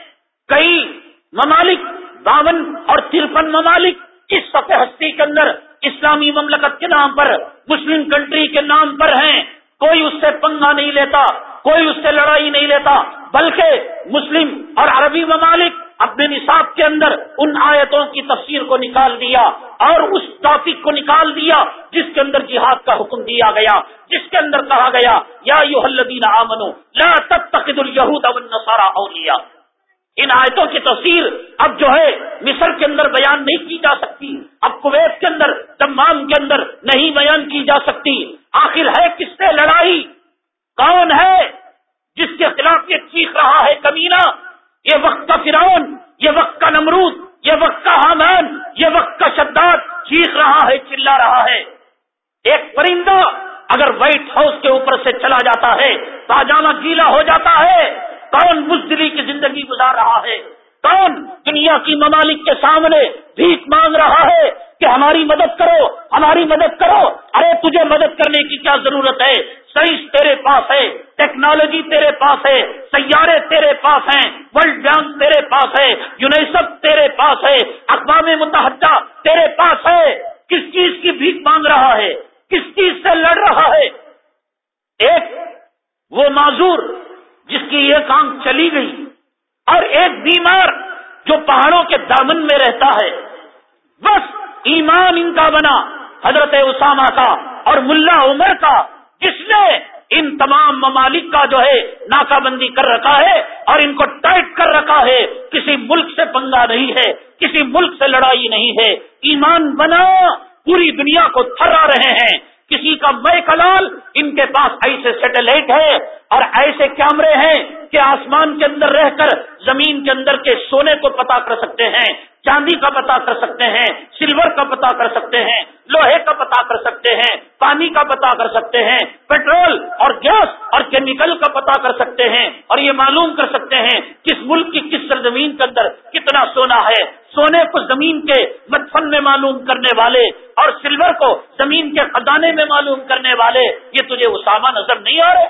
A: کئی ممالک، باون اور ترپن ممالک اس سفید ہستی کے اندر اسلامی مملکت کے نام پر، مسلم کنٹری کے نام پر ہیں۔ کوئی اس سے پنگا نہیں لیتا، کوئی اس سے لڑائی نہیں لیتا، بلکہ مسلم اور عربی ممالک اپنے نصاب کے اندر ان آیتوں کی تفسیر کو نکال دیا اور اس ٹاپک کو نکال دیا جس کے اندر جہاد کا حکم دیا گیا، جس کے اندر کہا گیا، یا یو الدین آمنو، لا تب تک النصارى اولیاء۔ ان آیتوں کی تفسیر اب جو ہے مصر کے اندر بیان نہیں کی جا سکتی، اب کویت کے اندر، تمام کے اندر نہیں بیان کی جا سکتی۔ آخر ہے کس سے لڑائی؟ کون ہے جس کے خلاف یہ چیخ رہا ہے کمینہ؟ یہ وقت کا فرعون، یہ وقت کا نمرود، یہ وقت کا حامان، یہ وقت کا شداد چیخ رہا ہے، چلا رہا ہے۔ ایک پرندہ اگر وائٹ ہاؤس کے اوپر سے چلا جاتا ہے پاجامہ گیلا ہو جاتا ہے، کون بزدلی کی زندگی گزار رہا ہے؟ کون دنیا کی ممالک کے سامنے بھیک مانگ رہا ہے کہ ہماری مدد کرو، ہماری مدد کرو، ارے تجھے مدد کرنے کی کیا ضرورت ہے؟ سائنس تیرے پاس ہے، ٹیکنالوجی تیرے پاس ہے، سیارے تیرے پاس ہیں، ورلڈ بینک تیرے پاس ہے، یونیسف تیرے پاس ہے، اقوام متحدہ تیرے پاس ہے۔ کس چیز کی بھیک مانگ رہا ہے؟ کس چیز سے لڑ رہا ہے؟ ایک وہ معذور جس کی ایک آنکھ چلی گئی اور ایک بیمار جو پہاڑوں کے دامن میں رہتا ہے۔ بس ایمان ان کا بنا، حضرت اسامہ کا اور ملا عمر کا۔ جس نے ان تمام ممالک کا جو ہے ناکہ بندی کر رکھا ہے اور ان کو ٹائٹ کر رکھا ہے۔ کسی ملک سے پنگا نہیں ہے، کسی ملک سے لڑائی نہیں ہے۔ ایمان بنا، پوری دنیا کو تھرا رہے ہیں۔ کسی کا میں کلال ان کے پاس ایسے سیٹلائٹ ہے اور ایسے کیمرے ہیں کہ آسمان کے اندر رہ کر زمین کے اندر کے سونے کو پتا کر سکتے ہیں۔ چاندی کا پتا کر سکتے ہیں، سلور کا پتا کر سکتے ہیں، لوہے کا پتا کر سکتے ہیں، پانی کا پتا کر سکتے ہیں، پیٹرول اور گیس اور کیمیکل کا پتا کر سکتے ہیں اور یہ معلوم کر سکتے ہیں کس ملک کی کس سرزمین کے اندر کتنا سونا ہے۔ سونے کو زمین کے مدفن میں معلوم کرنے والے اور سلور کو زمین کے خزانے میں معلوم کرنے والے، یہ تجھے اسامہ نظر نہیں آ رہے؟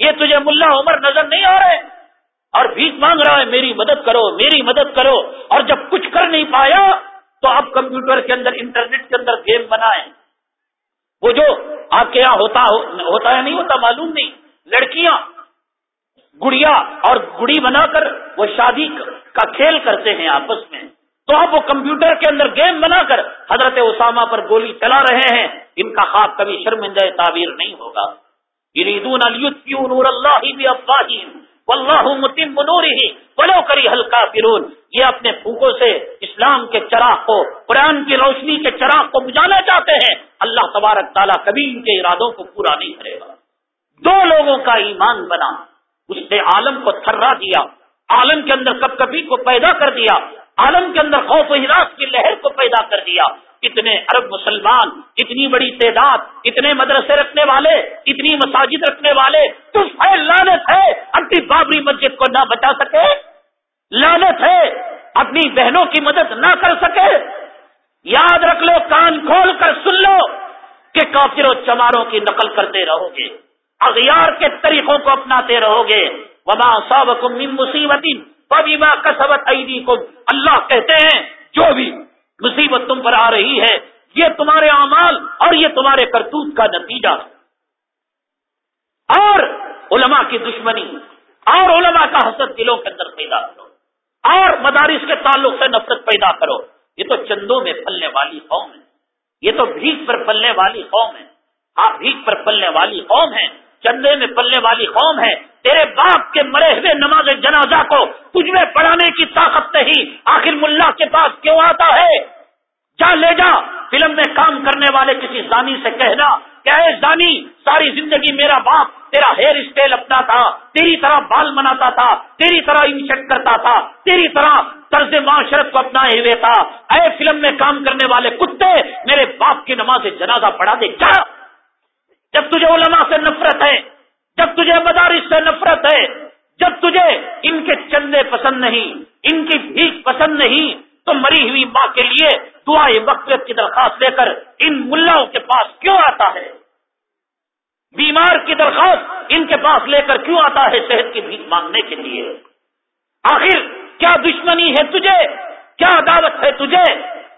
A: یہ تجھے ملا عمر نظر نہیں آ رہے؟ اور بھیک مانگ رہا ہے، میری مدد کرو، میری مدد کرو، اور جب کچھ کر نہیں پایا، تو آپ کمپیوٹر کے اندر، انٹرنیٹ کے اندر گیم بنائیں۔ وہ جو آپ کے یہاں ہوتا ہوتا ہے نہیں ہوتا معلوم نہیں۔ لڑکیاں، گڑیا اور گڑی بنا کر وہ شادی کا کھیل کرتے ہیں آپس میں۔ تو آپ وہ کمپیوٹر کے اندر گیم بنا کر حضرت اسامہ پر گولی چلا رہے ہیں، ان کا خواب کبھی شرمندہ تعبیر نہیں ہوگا۔ یریدون الیتفیو نور اللہ بھی افواہیم واللہ متم ہی ولو کری ہلکا فرون یہ اپنے پھوکوں سے اسلام کے چراغ کو، قرآن کی روشنی کے چراغ کو بجانا چاہتے ہیں۔ اللہ تبارک تعالیٰ کبھی ان کے ارادوں کو پورا نہیں کرے گا۔ دو لوگوں کا ایمان بنا، اس نے عالم کو تھرا دیا، عالم کے اندر کب کبھی کو پیدا کر دیا۔ عالم کے اندر خوف و ہراس کی لہر کو پیدا کر دیا۔ اتنے ارب مسلمان، اتنی بڑی تعداد، اتنے مدرسے رکھنے والے، اتنی مساجد رکھنے والے تو لانت ہے؟ اپنی بابری مسجد کو نہ بچا سکے لانت ہے، اپنی بہنوں کی مدد نہ کر سکے۔ یاد رکھ لو، کان کھول کر سن لو کہ کافر و چماروں کی نقل کرتے رہو گے، اغیار کے طریقوں کو اپناتے رہو گے۔ وبا صاب مصیبت ماں کسبت عیدی کو اللہ کہتے ہیں، جو بھی مصیبت تم پر آ رہی ہے، یہ تمہارے اعمال اور یہ تمہارے کرتوت کا نتیجہ۔ اور علماء کی دشمنی، اور علماء کا حسد دلوں کے اندر پیدا کرو۔ اور مدارس کے تعلق سے نفرت پیدا کرو۔ یہ تو چندوں میں پلنے والی قوم ہے۔ یہ تو بھیک پر پلنے والی قوم ہے۔ ہاں بھیک پر پلنے والی قوم ہے۔ چندے میں پلنے والی قوم ہے، تیرے باپ کے مرے ہوئے نماز جنازہ کو تجھ میں پڑھانے کی طاقت نہیں، آخر ملا کے پاس کیوں آتا ہے؟ جا لے جا، فلم میں کام کرنے والے کسی زانی سے کہنا کہ اے زانی، ساری زندگی میرا باپ تیرا ہیئر اسٹائل اپنا تھا تیری طرح بال مناتا تھا، تیری طرح انشٹ کرتا تھا، تیری طرح طرز معاشرت کو اپنا ہوئے تھا۔ اے فلم میں کام کرنے والے کتے، میرے باپ کی نماز جنازہ پڑھا دے کیا جب تجھے علماء سے نفرت ہے، جب تجھے مدارس سے نفرت ہے، جب تجھے ان کے چندے پسند نہیں، ان کی بھیک پسند نہیں، تو مری ہوئی ماں کے لیے دعا وقت کی درخواست لے کر ان ملاؤں کے پاس کیوں آتا ہے؟ بیمار کی درخواست ان کے پاس لے کر کیوں آتا ہے صحت کی بھیک مانگنے کے لیے؟ آخر کیا دشمنی ہے تجھے؟ کیا عدالت ہے تجھے؟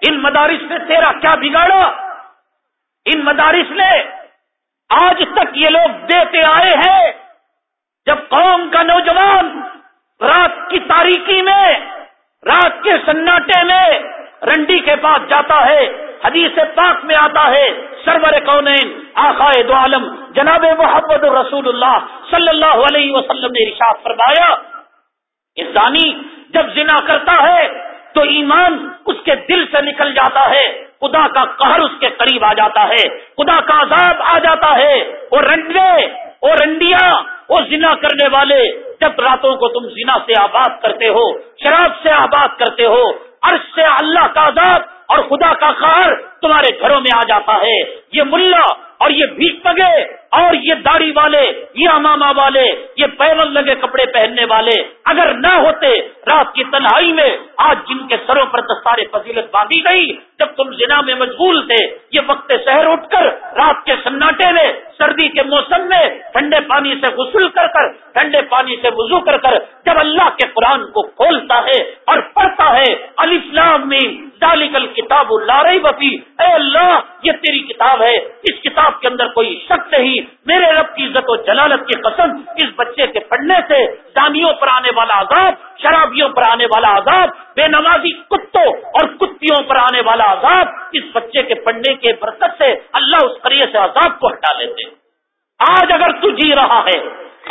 A: ان مدارس نے تیرا کیا بگاڑا؟ ان مدارس نے آج تک یہ لوگ دیتے آئے ہیں جب قوم کا نوجوان رات کی تاریکی میں، رات کے سناٹے میں رنڈی کے پاس جاتا ہے، حدیث پاک میں آتا ہے، سرور کون آخائے دو عالم، جناب محمد رسول اللہ صلی اللہ علیہ وسلم نے رشاط فرمایا انسانی جب زنا کرتا ہے تو ایمان اس کے دل سے نکل جاتا ہے۔ خدا کا قہر اس کے قریب آ جاتا ہے، خدا کا عذاب آ جاتا ہے۔ وہ رنڈے وہ رنڈیاں، وہ زنا کرنے والے جب راتوں کو تم زنا سے آباد کرتے ہو، شراب سے آباد کرتے ہو، عرش سے اللہ کا عذاب اور خدا کا قہر تمہارے گھروں میں آ جاتا ہے۔ یہ ملا اور یہ بھیک پگے اور یہ داڑھی والے، یہ اماما والے، یہ پیون لگے کپڑے پہننے والے، اگر نہ ہوتے رات کی تنہائی میں، آج جن کے سروں پر دستار فضیلت باندھی گئی، جب تم زنا میں مشغول تھے، یہ وقت شہر اٹھ کر، رات کے سناٹے میں، سردی کے موسم میں، ٹھنڈے پانی سے غسل کر کر، ٹھنڈے پانی سے وضو کر کر، جب اللہ کے قرآن کو کھولتا ہے اور پڑھتا ہے علی اسلام میں ڈالیگل کتاب اللہ بفی اے اللہ، یہ تیری کتاب ہے، اس کتاب کے اندر کوئی شک نہیں میرے رب کی عزت و جلالت کی قسم، اس بچے کے پڑھنے سے دانیوں پر آنے والا عذاب، شرابیوں پر آنے والا عذاب، بے نمازی کتوں اور کتوں پر آنے والا عذاب، اس بچے کے پڑھنے کے برکت سے اللہ اس قریے سے عذاب کو ہٹا لیتے آج اگر تو جی رہا ہے،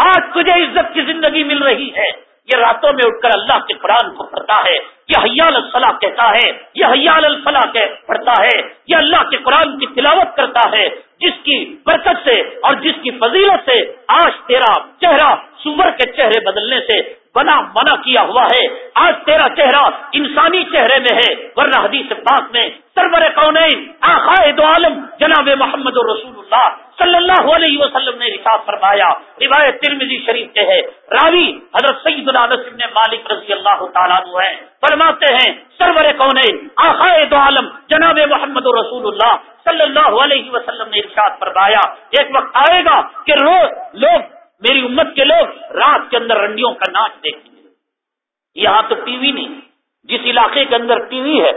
A: آج تجھے عزت کی زندگی مل رہی ہے، یہ راتوں میں اٹھ کر اللہ کے قرآن کو پڑھتا ہے۔ یہ حیال الفلاح کہتا ہے یہ حیال الفلاح پڑھتا ہے، یہ اللہ کے قرآن کی تلاوت کرتا ہے، جس کی برکت سے اور جس کی فضیلت سے آج تیرا چہرہ سور کے چہرے بدلنے سے بنا منع کیا ہوا ہے۔ آج تیرا چہرہ انسانی چہرے میں ہے، ورنہ حدیث پاک میں سرور کون آخائے دو عالم جناب محمد رسول اللہ صلی اللہ علیہ وسلم نے رشاط فرمایا۔ روایت ترمزی شریف کے ہے۔ راوی حضرت سعید العالم نے مالک رضی اللہ تعالیٰ ہے فرماتے ہیں، سرور کون آخائے دو عالم جناب محمد رسول اللہ صلی اللہ علیہ وسلم نے ارشاد فرمایا۔ ایک وقت آئے گا کہ روز لوگ میری امت کے لوگ رات کے اندر رنڈیوں کا ناچ دیکھیں گے یہاں تو ٹی وی نہیں، جس علاقے کے اندر ٹی وی ہے،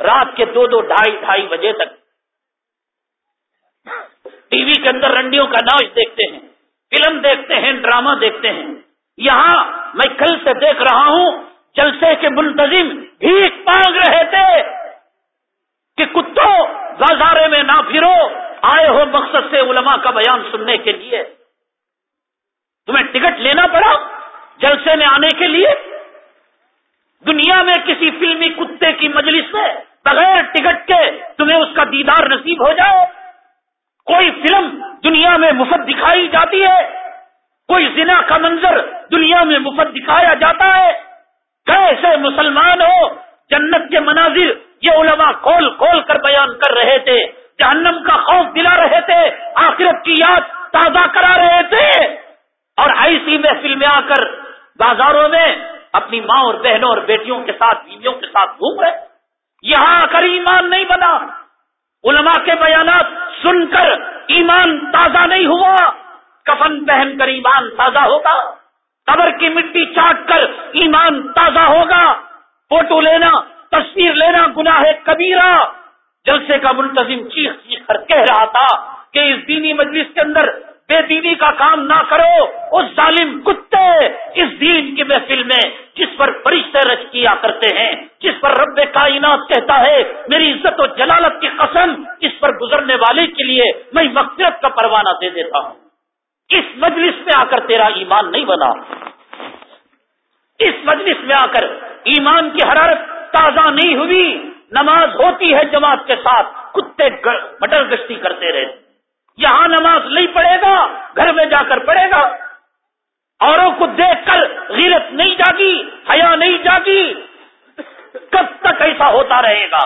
A: رات کے دو دو ڈھائی ڈھائی بجے تک۔ ٹی وی کے اندر رنڈیوں کا ناچ دیکھتے ہیں، فلم دیکھتے ہیں، ڈرامہ دیکھتے ہیں۔ یہاں میں کل سے دیکھ رہا ہوں، جلسے کے منتظم بھیک مانگ رہے تھے کہ کتوں بازارے میں نہ پھرو، آئے ہو مقصد سے علماء کا بیان سننے کے لیے۔ تمہیں ٹکٹ لینا پڑا جلسے میں آنے کے لیے؟ دنیا میں کسی فلمی کتے کی مجلس سے بغیر ٹکٹ کے تمہیں اس کا دیدار نصیب ہو جائے؟ کوئی فلم دنیا میں مفت دکھائی جاتی ہے؟ کوئی زنا کا منظر دنیا میں مفت دکھایا جاتا ہے؟ کیسے مسلمان ہو؟ جنت کے مناظر یہ علماء کھول کھول کر بیان کر رہے تھے، جہنم کا خوف دلا رہے تھے، آخرت کی یاد تازہ کرا رہے محفل میں آ کر بازاروں میں اپنی ماں اور بہنوں اور بیٹیوں کے ساتھ، بیویوں کے ساتھ گھوم رہے۔ یہاں آ کر ایمان نہیں بنا۔ علماء کے بیانات سن کر ایمان تازہ نہیں ہوا۔ کفن پہن کر ایمان تازہ ہوگا۔ قبر کی مٹی چاٹ کر ایمان تازہ ہوگا۔ فوٹو لینا، تصویر لینا گناہ کبیرہ۔ جلسے کا منتظم چیخ چیخ کر کہہ رہا تھا کہ اس دینی مجلس کے اندر بے دینی کا کام نہ کرو، اس ظالم کتے اس دین کی محفل میں جس پر فرشتے رچ کیا کرتے ہیں، جس پر رب کائنات کہتا ہے، میری عزت و جلالت کی قسم اس پر گزرنے والے کے لیے میں مغفرت کا پروانہ دے دیتا ہوں۔ اس مجلس میں آ کر تیرا ایمان نہیں بنا۔ اس مجلس میں آ کر ایمان کی حرارت تازہ نہیں ہوئی، نماز ہوتی ہے جماعت کے ساتھ، کتے مٹر گشتی کرتے رہے یہاں نماز نہیں پڑے گا، گھر میں جا کر پڑے گا۔ اوروں کو دیکھ کر غیرت نہیں جاگی، حیا نہیں جاگی۔ کب تک ایسا ہوتا رہے گا؟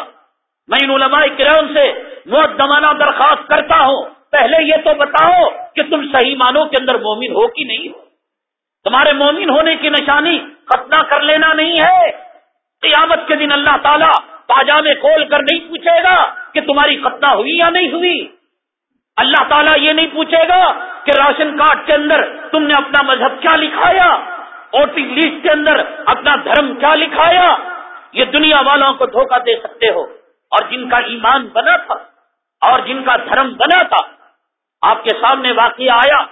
A: میں ان علماء کرام سے معدمانہ درخواست کرتا ہوں۔ پہلے یہ تو بتاؤ کہ تم صحیح مانو کے اندر مومن ہو کہ نہیں ہو۔ تمہارے مومن ہونے کی نشانی ختنہ کر لینا نہیں ہے۔ قیامت کے دن اللہ تعالیٰ پاجامے کھول کر نہیں پوچھے گا کہ تمہاری ختنہ ہوئی یا نہیں ہوئی۔ اللہ تعالیٰ یہ نہیں پوچھے گا کہ راشن کارڈ کے اندر تم نے اپنا مذہب کیا لکھایا؟ ووٹنگ لسٹ کے اندر اپنا دھرم کیا لکھایا؟ یہ دنیا والوں کو دھوکہ دے سکتے ہو اور جن کا ایمان بنا تھا اور جن کا دھرم بنا تھا۔ آپ کے سامنے واقعہ آیا۔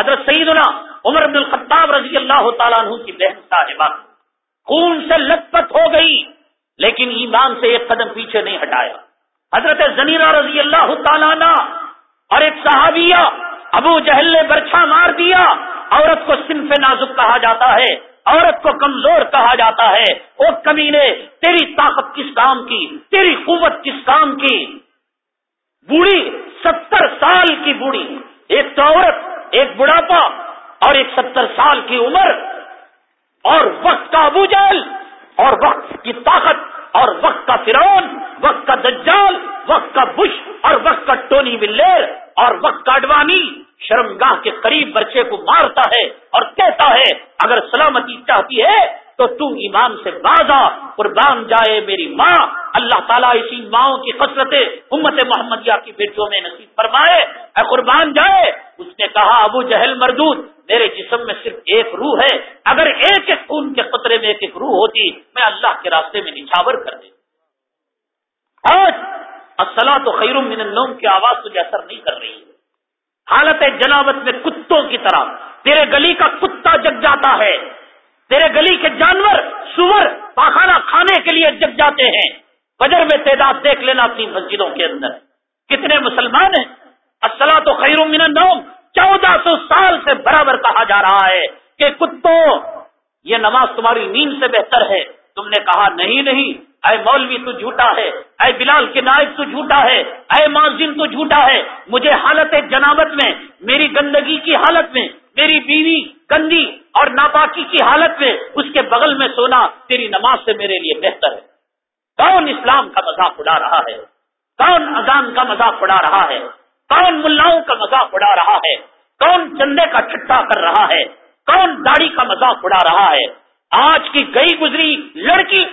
A: حضرت سیدنا عمر بن الخطاب رضی اللہ تعالیٰ عنہ کی بہن صاحبہ۔ خون سے لت پت ہو گئی، لیکن ایمان سے ایک قدم پیچھے نہیں ہٹایا۔ حضرت زنیرہ رضی اللہ تعالیٰ اور ایک صحابیہ ابو جہل نے برچھا مار دیا، عورت کو صنف نازک کہا جاتا ہے، عورت کو کمزور کہا جاتا ہے۔ وہ کمی نے تیری طاقت کس کام کی؟ تیری قوت کس کام کی؟ بوڑھی، ستر سال کی بوڑھی۔ ایک تو عورت، ایک بڑھاپا اور ایک ستر سال کی عمر۔ اور وقت کا ابو جال اور وقت کی طاقت اور وقت کا فرون وقت کا دجال، وقت کا بش اور وقت کا ٹونی ولیر اور وقت کا اڈوانی شرمگاہ کے قریب بچے کو مارتا ہے اور کہتا ہے، اگر سلامتی چاہتی ہے تو تم ایمان سے بازا قربان جائے میری ماں۔ اللہ تعالیٰ اسی ماؤں کی قسرت امت محمدیہ کی بیٹیوں میں نصیب فرمائے، اے قربان جائے۔ اس نے کہا، ابو جہل مردود میرے جسم میں صرف ایک روح ہے، اگر ایک ایک خون کے قطرے میں ایک ایک روح ہوتی، میں اللہ کے راستے میں نچھاور کر دیں آج اصلا تو خیر من النوم کی آواز تجھے اثر نہیں کر رہی۔ ہے حالت جنابت میں کتوں کی طرح، تیرے گلی کا کتا جگ جاتا ہے۔ تیرے گلی کے جانور سور پاخانہ کھانے کے لیے جگ جاتے ہیں۔ فجر میں تعداد دیکھ لینا اپنی مسجدوں کے اندر۔ کتنے مسلمان ہیں؟ السلام تو خیر من النوم۔ چودہ سو سال سے برابر کہا جا رہا ہے کہ کتوں، یہ نماز تمہاری نیند سے بہتر ہے۔ تم نے کہا، نہیں نہیں، اے مولوی تو جھوٹا ہے، اے بلال کے نائب تو جھوٹا ہے، اے ماضین تو جھوٹا ہے۔ مجھے حالت جنابت میں، میری گندگی کی حالت میں، میری بیوی گندی اور ناپاکی کی حالت میں اس کے بغل میں سونا تیری نماز سے میرے لیے بہتر ہے۔ کون اسلام کا مذاق اڑا رہا ہے؟ کون اذان کا مذاق اڑا رہا ہے؟ کون ملاؤں کا مذاق اڑا رہا ہے؟ کون چندے کا چھٹا کر رہا ہے؟ کون داڑھی کا مذاق اڑا رہا ہے؟ آج کی گئی گزری لڑکی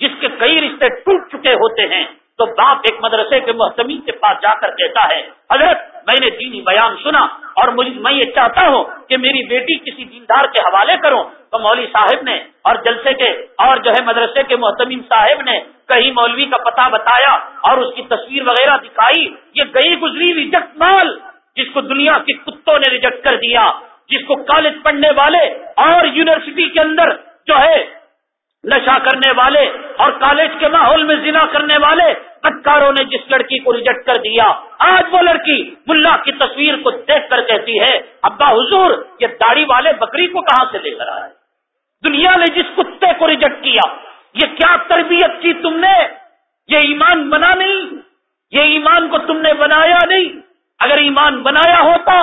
A: جس کے کئی رشتے ٹوٹ چکے ہوتے ہیں تو باپ ایک مدرسے کے محتمی کے پاس جا کر کہتا ہے، حضرت، میں نے دینی بیان سنا اور میں یہ چاہتا ہوں کہ میری بیٹی کسی دیندار کے حوالے کروں۔ تو مولوی صاحب نے اور جلسے کے اور جو ہے مدرسے کے محتمین صاحب نے کہیں مولوی کا پتہ بتایا اور اس کی تصویر وغیرہ دکھائی۔ یہ گئی گزری ریجیکٹ مال جس کو دنیا کے کتوں نے ریجیکٹ کر دیا، جس کو کالج پڑھنے والے اور یونیورسٹی کے اندر جو ہے نشا کرنے والے اور کالج کے ماحول میں زنا کرنے والے بدکاروں نے جس لڑکی کو ریجیکٹ کر دیا، آج وہ لڑکی ملا کی تصویر کو دیکھ کر کہتی ہے، ابا حضور، یہ داڑھی والے بکری کو کہاں سے لے کر آئے؟ دنیا نے جس کتے کو ریجیکٹ کیا، یہ کیا تربیت کی تم نے؟ یہ ایمان بنا نہیں، یہ ایمان کو تم نے بنایا نہیں۔ اگر ایمان بنایا ہوتا،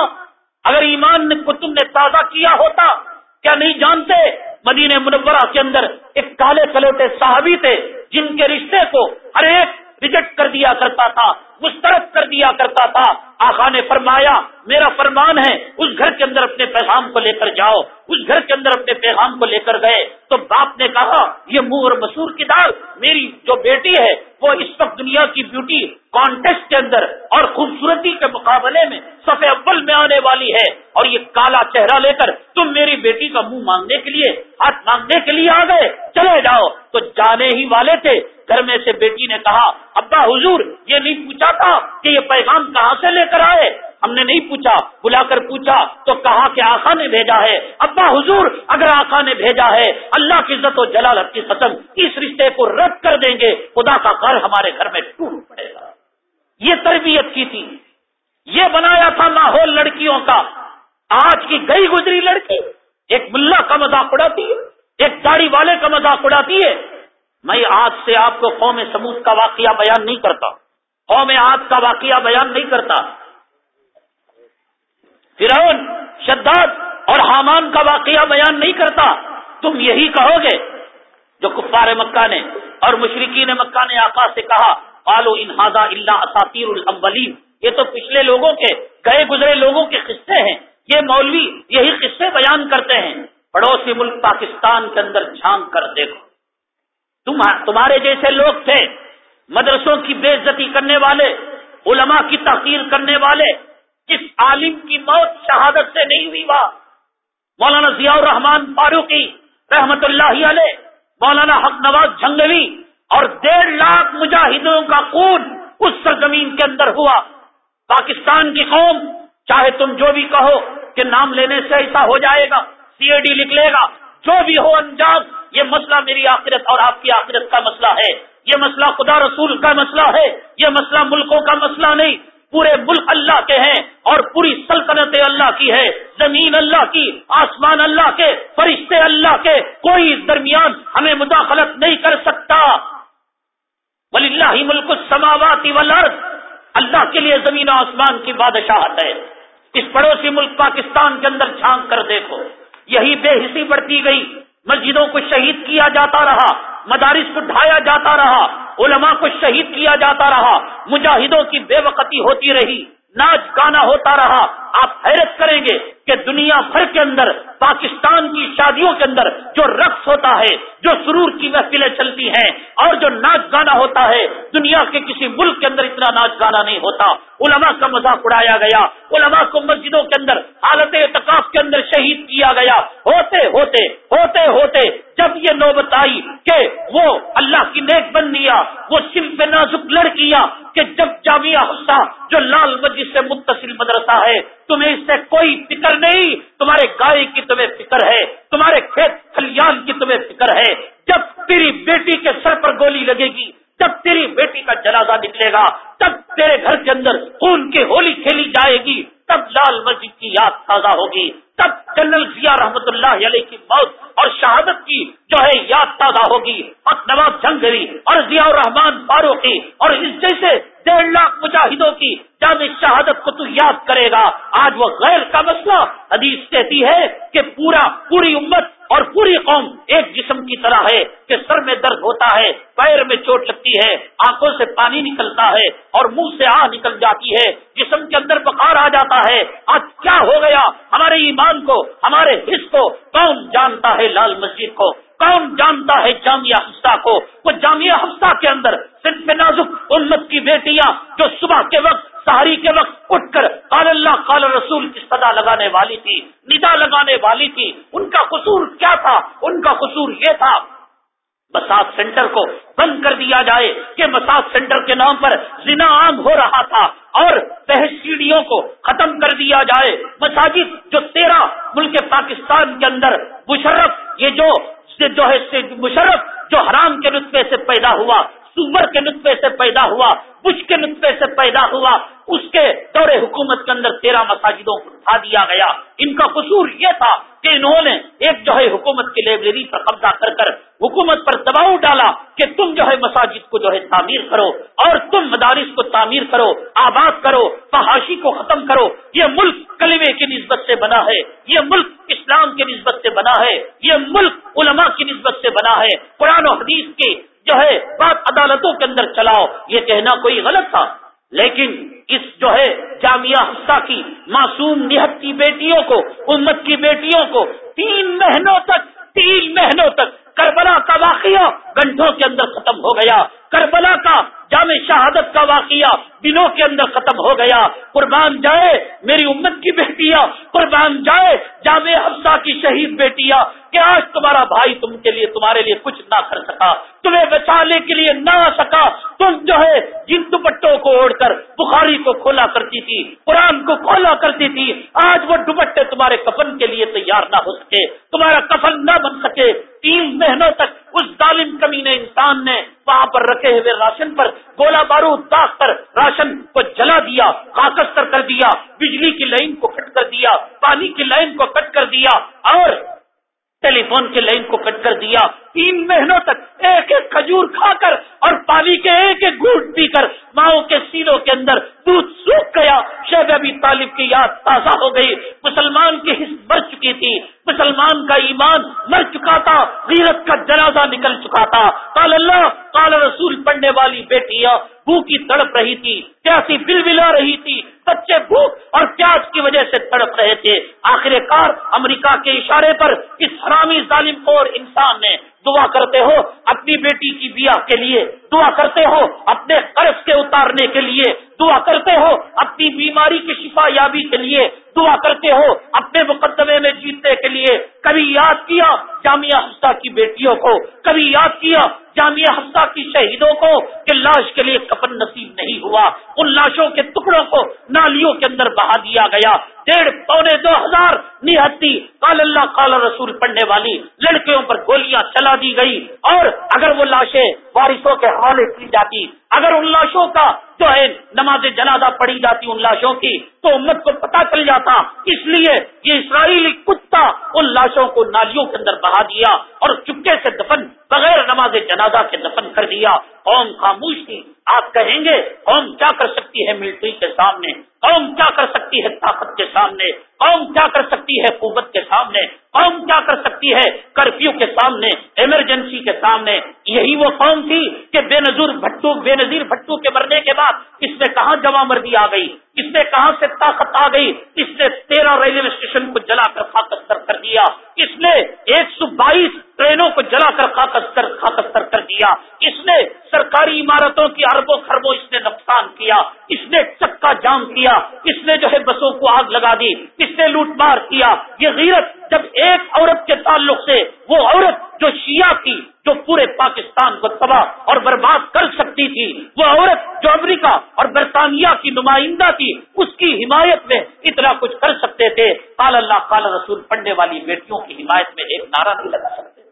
A: اگر ایمان کو تم نے تازہ کیا ہوتا، کیا نہیں جانتے؟ مدینہ منورہ کے اندر ایک کالے کلوٹے صحابی تھے جن کے رشتے کو ہر ایک ریجیکٹ کر دیا کرتا تھا، مسترد کر دیا کرتا تھا۔ آخا نے فرمایا، میرا فرمان ہے، اس گھر کے اندر اپنے پیغام کو لے کر جاؤ۔ اس گھر کے اندر اپنے پیغام کو لے کر گئے۔ تو باپ نے کہا، یہ منہ اور مسور کی دال میری جو بیٹی ہے، وہ اس وقت دنیا کی بیوٹی کانٹیسٹ کے اندر اور خوبصورتی کے مقابلے میں سفید اول میں آنے والی ہے۔ اور یہ کالا چہرہ لے کر تم میری بیٹی کا منہ مانگنے کے لیے، ہاتھ مانگنے کے لیے آ گئے۔ چلے جاؤ۔ تو جانے ہی والے تھے۔ گھر میں سے بیٹی نے کہا، ابا حضور، یہ نہیں پوچھا تھا کہ یہ پیغام کہاں سے لے کر آئے؟ ہم نے نہیں پوچھا، بلا کر پوچھا، تو کہا کہ آخا نے بھیجا ہے۔ ابا حضور، اگر آخا نے بھیجا ہے، اللہ کی عزت و جلالت کی قسم اس رشتے کو رد کر دیں گے، خدا کا گھر ہمارے گھر میں ٹوٹ پڑے گا۔ یہ تربیت کی تھی۔ یہ بنایا تھا ماحول لڑکیوں کا۔ آج کی گئی گزری لڑکی، ایک ملا کا مذاق اڑاتی ہے، ایک داڑھی والے کا مذاق اڑاتی ہے۔ میں آج سے آپ کو قوم سمود کا واقعہ بیان نہیں کرتا۔ قوم آج کا واقعہ بیان نہیں کرتا۔ فرعون، شداد اور حامان کا واقعہ بیان نہیں کرتا۔ تم یہی کہو گے۔ جو کفار مکہ نے اور مشرقین مکہ نے آقا سے کہا پالو انہادا اللہ اساطیر الاولین۔ یہ تو پچھلے لوگوں کے، گئے گزرے لوگوں کے قصے ہیں۔ یہ مولوی یہی قصے بیان کرتے ہیں۔ پڑوسی ملک پاکستان کے اندر جھانک کر دیکھو۔ تم تمہارے جیسے لوگ تھے، مدرسوں کی بے عزتی کرنے والے، علماء کی تحقیر کرنے والے، جس عالم کی موت شہادت سے نہیں ہوئی وہاں۔ مولانا ضیاء الرحمان فاروقی رحمت اللہ علیہ، مولانا حق نواز جھنگوی اور ڈیڑھ لاکھ مجاہدوں کا خون اس سرزمین کے اندر ہوا۔ پاکستان کی قوم، چاہے تم جو بھی کہو کہ نام لینے سے ایسا ہو جائے گا سی اے ڈی لکھ لے گا، جو بھی ہو انجام یہ مسئلہ میری آخرت اور آپ کی آخرت کا مسئلہ ہے۔ یہ مسئلہ خدا رسول کا مسئلہ ہے۔ یہ مسئلہ ملکوں کا مسئلہ نہیں۔ پورے ملک اللہ کے ہیں اور پوری سلطنت اللہ کی ہے۔ زمین اللہ کی، آسمان اللہ کے، فرشتے اللہ کے۔ کوئی درمیان ہمیں مداخلت نہیں کر سکتا۔ ولی اللہ ملک سماواتی والارض اللہ کے لیے زمین و آسمان کی بادشاہت ہے۔ اس پڑوسی ملک پاکستان کے اندر جھانک کر دیکھو۔ یہی بے حسی بڑھتی گئی۔ مسجدوں کو شہید کیا جاتا رہا، مدارس کو ڈھایا جاتا رہا، علماء کو شہید کیا جاتا رہا، مجاہدوں کی بے وقتی ہوتی رہی، ناچ گانا ہوتا رہا۔ آپ حیرت کریں گے کہ دنیا بھر کے اندر، پاکستان کی شادیوں کے اندر جو رقص ہوتا ہے، جو سرور کی محفلیں چلتی ہیں اور جو ناچ گانا ہوتا ہے، دنیا کے کسی ملک کے اندر اتنا ناچ گانا نہیں ہوتا۔ علماء کا مذاق اڑایا گیا، علماء کو مسجدوں کے اندر، حالت اعتکاف کے اندر شہید کیا گیا۔ ہوتے ہوتے ہوتے ہوتے جب یہ نوبت آئی کہ وہ اللہ کی نیک بندیا وہ صرف نازک لڑکیاں کہ جب جامعہ حصہ جو لال مسجد سے متصل مدرسہ ہے، تمہیں اس سے کوئی فکر نہیں، تمہارے گائے کی تمہیں فکر ہے، تمہارے کھیت کھلیان کی تمہیں فکر ہے۔ جب تیری بیٹی کے سر پر گولی لگے گی، جب تیری بیٹی کا جنازہ نکلے گا، تب تیرے گھر کے اندر خون کی ہولی کھیلی جائے گی۔ تب لال مسجد کی یاد تازہ ہوگی، تب جنرل ضیاء رحمت اللہ علیہ کی موت اور شہادت کی جو ہے یاد تازہ ہوگی۔ اور نواب جنگری اور ضیاء الرحمان فاروقی اور اس جیسے ڈیڑھ لاکھ مجاہدوں کی جامع شہادت کو تو یاد کرے گا۔ آج وہ غیر کا مسئلہ حدیث کہتی ہے کہ پورا، پوری امت اور پوری قوم ایک جسم کی طرح ہے کہ سر میں درد ہوتا ہے، پیر میں چوٹ لگتی ہے، آنکھوں سے پانی نکلتا ہے اور منہ سے آ نکل جاتی ہے، جسم کے اندر بخار آ جاتا ہے۔ آج کیا ہو گیا؟ ہمارے ایمان کو، ہمارے حص کو کون جانتا ہے لال مسجد کو؟ کون جانتا ہے جامعہ حفصہ کو؟ وہ جامعہ حفصہ کے اندر صرف نازک امت کی بیٹیاں جو صبح کے وقت سہاری کے وقت اٹھ کر قال اللہ، قال رسول کی صدا لگانے والی تھی، ندا لگانے والی تھی۔ ان کا قصور کیا تھا؟ ان کا قصور یہ تھا، مساج سینٹر کو بند کر دیا جائے کہ مساج سینٹر کے نام پر زنا عام ہو رہا تھا اور تحصیلیوں کو ختم کر دیا جائے۔ مساجد جو تیرہ ملک پاکستان کے اندر مشرف، یہ جو جو ہے مشرف جو حرام کے نسخے سے پیدا ہوا سور کے نطفے سے پیدا ہوا، بش کے نطفے سے پیدا ہوا، اس کے دور حکومت کے اندر تیرہ مساجدوں کو اٹھا دیا گیا۔ ان کا قصور یہ تھا کہ انہوں نے ایک جو ہے حکومت کی لائبریری پر قبضہ کر کر حکومت پر دباؤ ڈالا کہ تم جو ہے مساجد کو جو ہے تعمیر کرو اور تم مدارس کو تعمیر کرو، آباد کرو، فحاشی کو ختم کرو۔ یہ ملک کلمے کی نسبت سے بنا ہے، یہ ملک اسلام کی نسبت سے بنا ہے، یہ ملک علماء کی نسبت سے بنا ہے۔ قرآن و حدیث کے جو ہے بات عدالتوں کے اندر چلاؤ، یہ کہنا کوئی غلط تھا۔ لیکن اس جو ہے جامعہ حصہ کی معصوم نہت کی بیٹیوں کو، امت کی بیٹیوں کو تین مہینوں تک، تین مہینوں تک کربلا کا واقعہ گھنٹوں کے اندر ختم ہو گیا۔ کربلا کا، جامع شہادت کا واقعہ دنوں کے اندر ختم ہو گیا۔ قربان جائے، میری امت کی بیٹیاں، قربان جائے، جامع حفصہ کی شہید بیٹیاں، کہ آج تمہارا بھائی تم کے لیے، تمہارے لیے کچھ نہ کر سکا، تمہیں بچانے کے لیے نہ آ سکا۔ تم جو ہے، جن دوپٹوں کو اوڑھ کر بخاری کو کھولا کرتی تھی، قرآن کو کھولا کرتی تھی، آج وہ دوپٹے تمہارے کفن کے لیے تیار نہ ہو سکے، تمہارا کفن نہ بن سکے۔ تین مہینوں تک اس ظالم کمی انسان نے وہاں پر رکھے ہوئے راشن پر گولا بارود داغ کر راشن کو جلا دیا کاغذ کر دیا، بجلی کی لائن کو کٹ کر دیا، پانی کی لائن کو کٹ کر دیا اور ٹیلی فون کے لائن کو کٹ کر دیا۔ تین مہینوں تک ایک ایک کھجور کھا کر اور پانی کے ایک ایک گوٹ پی کر ماؤں کے سیلوں کے اندر دودھ سوکھ گیا شیب ابھی طالب کی یاد تازہ ہو گئی۔ مسلمان کی حص مر چکی تھی۔ مسلمان کا ایمان مر چکا تھا، غیرت کا جنازہ نکل چکا تھا۔ کال اللہ کال رسول پڑھنے والی بیٹیاں بھوکی تڑپ رہی تھی پیاسی بل بلا رہی تھی؟ بچے بھوک اور پیاس کی وجہ سے تڑپ رہے تھے۔ آخر کار امریکہ کے اشارے پر اس حرامی ظالم خور انسان نے دعا کرتے ہو اپنی بیٹی کی بیاہ کے لیے دعا کرتے ہو، اپنے قرض کے اتارنے کے لیے دعا کرتے ہو، اپنی بیماری کی شفا یابی کے لیے دعا کرتے ہو، اپنے مقدمے میں جیتنے کے لیے کبھی یاد کیا جامعہ حفصہ کی بیٹیوں کو؟ کبھی یاد کیا جامعہ حفصہ کی شہیدوں کو کہ لاش کے لیے کفن نصیب نہیں ہوا، ان لاشوں کے ٹکڑوں کو نالیوں کے اندر بہا دیا گیا۔ ڈیڑھ پونے دو ہزار نہتی کال اللہ کال رسول پڑھنے والی لڑکیوں پر گولیاں چلا دی گئی۔ اور اگر وہ لاشیں بارشوں کے حوالے کی جاتی، اگر ان لاشوں کا جو ہے، نماز جنازہ پڑھی جاتی ان لاشوں کی، تو امت کو پتا چل جاتا۔ اس لیے یہ اسرائیلی کتا ان لاشوں کو نالیوں کے اندر بہا دیا اور چپکے سے دفن، بغیر نماز جنازہ کے دفن کر دیا۔ قوم خاموش تھی۔ آپ کہیں گے، قوم کیا کر سکتی ہے ملٹری کے سامنے؟ قوم کیا کر سکتی ہے طاقت کے سامنے؟ قوم کیا کر سکتی ہے قوت کے سامنے؟ قوم کیا کر سکتی ہے کرفیو کے سامنے؟ ایمرجنسی کے سامنے؟ یہی وہ قوم تھی کہ بے نظور بھٹو، بے نظیر بھٹو کے مرنے کے بعد اس نے کہاں جمع مردی آ گئی؟ اس نے کہاں سے طاقت آ گئی؟ اس نے تیرہ ریلوے اسٹیشن کو جلا کر خاکستر کر دیا۔ اس نے ایک سو بائیس ٹرینوں کو جلا کر خاکستر خاکستر کر دیا۔ اس نے سرکاری عمارتوں کی اربوں خربوں اس نے نقصان کیا۔ اس نے چکا جام کیا۔ اس نے جو ہے بسوں کو آگ لگا دی۔ اس نے لوٹ مار کیا۔ یہ غیرت جب ایک عورت کے تعلق سے وہ عورت جو شیعہ تھی، جو پورے پاکستان کو تباہ اور برباد کر سکتی تھی، وہ عورت جو امریکہ اور برطانیہ کی نمائندہ تھی، اس کی حمایت میں اتنا کچھ کر سکتے تھے۔ کال اللہ کال رسول، پڑھنے والی بیٹیوں کی حمایت میں ایک نعرہ نہیں لگا سکتے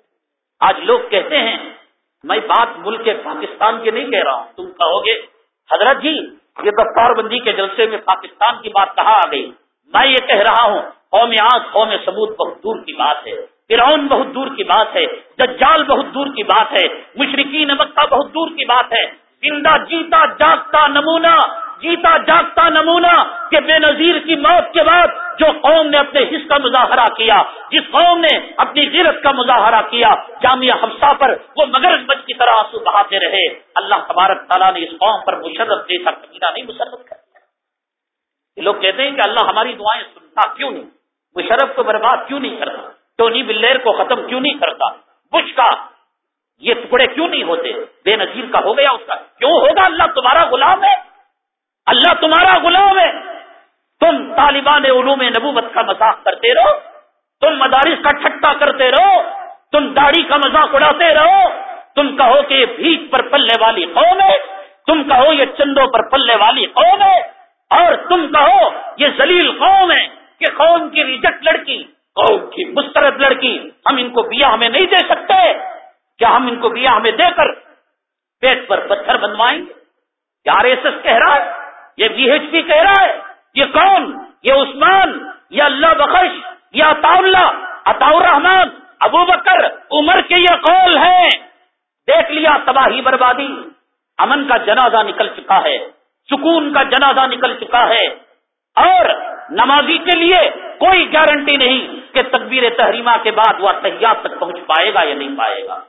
A: آج لوگ کہتے ہیں، میں بات ملک پاکستان کی نہیں کہہ رہا ہوں۔ تم کہو گے حضرت جی یہ دفتار بندی کے جلسے میں پاکستان کی بات کہاں آ گئی؟ میں یہ کہہ رہا ہوں، قوم آج قوم ثبوت بہت دور کی بات ہے۔ فرعون بہت دور کی بات ہے۔ دجال بہت دور کی بات ہے۔ مشرقین مکہ بہت دور کی بات ہے۔ زندہ، جیتا، جاگتا نمونہ جیتا جاگتا نمونہ کہ بے نظیر کی موت کے بعد جو قوم نے اپنے حص کا مظاہرہ کیا، جس قوم نے اپنی غیرت کا مظاہرہ کیا، جامعہ حفصہ پر وہ مگر بچ کی طرح آنسو بہاتے رہے۔ اللہ تبارک تعالیٰ نے اس قوم پر مشرف جیسا کبیرہ نہیں مسرت کر لوگ کہتے ہیں کہ اللہ ہماری دعائیں سنتا کیوں نہیں؟ مشرف کو برباد کیوں نہیں کرتا؟ ٹونی بلیر کو ختم کیوں نہیں کرتا؟ بش کا یہ ٹکڑے کیوں نہیں ہوتے؟ بے نظیر کا ہو گیا اس کا۔ کیوں ہوگا؟ اللہ تمہارا غلام ہے۔ اللہ تمہارا غلام ہے۔ تم طالبان علوم نبوت کا مذاق کرتے رہو، تم مدارس کا ٹھٹا کرتے رہو، تم داڑھی کا مذاق اڑاتے رہو۔ تم کہو کہ یہ بھیک پر پلنے والی قوم ہے، تم کہو یہ چندوں پر پلنے والی قوم ہے، اور تم کہو یہ ذلیل قوم ہے کہ قوم کی ریجیکٹ لڑکی، قوم کی مسترد لڑکی ہم ان کو بیا ہمیں نہیں دے سکتے۔ کیا ہم ان کو بیا ہمیں دے کر پیٹ پر پتھر بنوائیں گے؟ کیا آر ایس ایس کہہ رہا ہے؟ یہ بی ایچ پی کہہ رہا ہے یہ کون؟ یہ عثمان، یہ اللہ بخش، یہ عطا اللہ، عطا الرحمان ابو بکر، عمر کے یہ قول ہے دیکھ لیا، تباہی بربادی۔ امن کا جنازہ نکل چکا ہے، سکون کا جنازہ نکل چکا ہے۔ اور نمازی کے لیے کوئی گارنٹی نہیں کہ تقبیر تحریمہ کے بعد وہ تیار تک پہنچ پائے گا یا نہیں پائے گا۔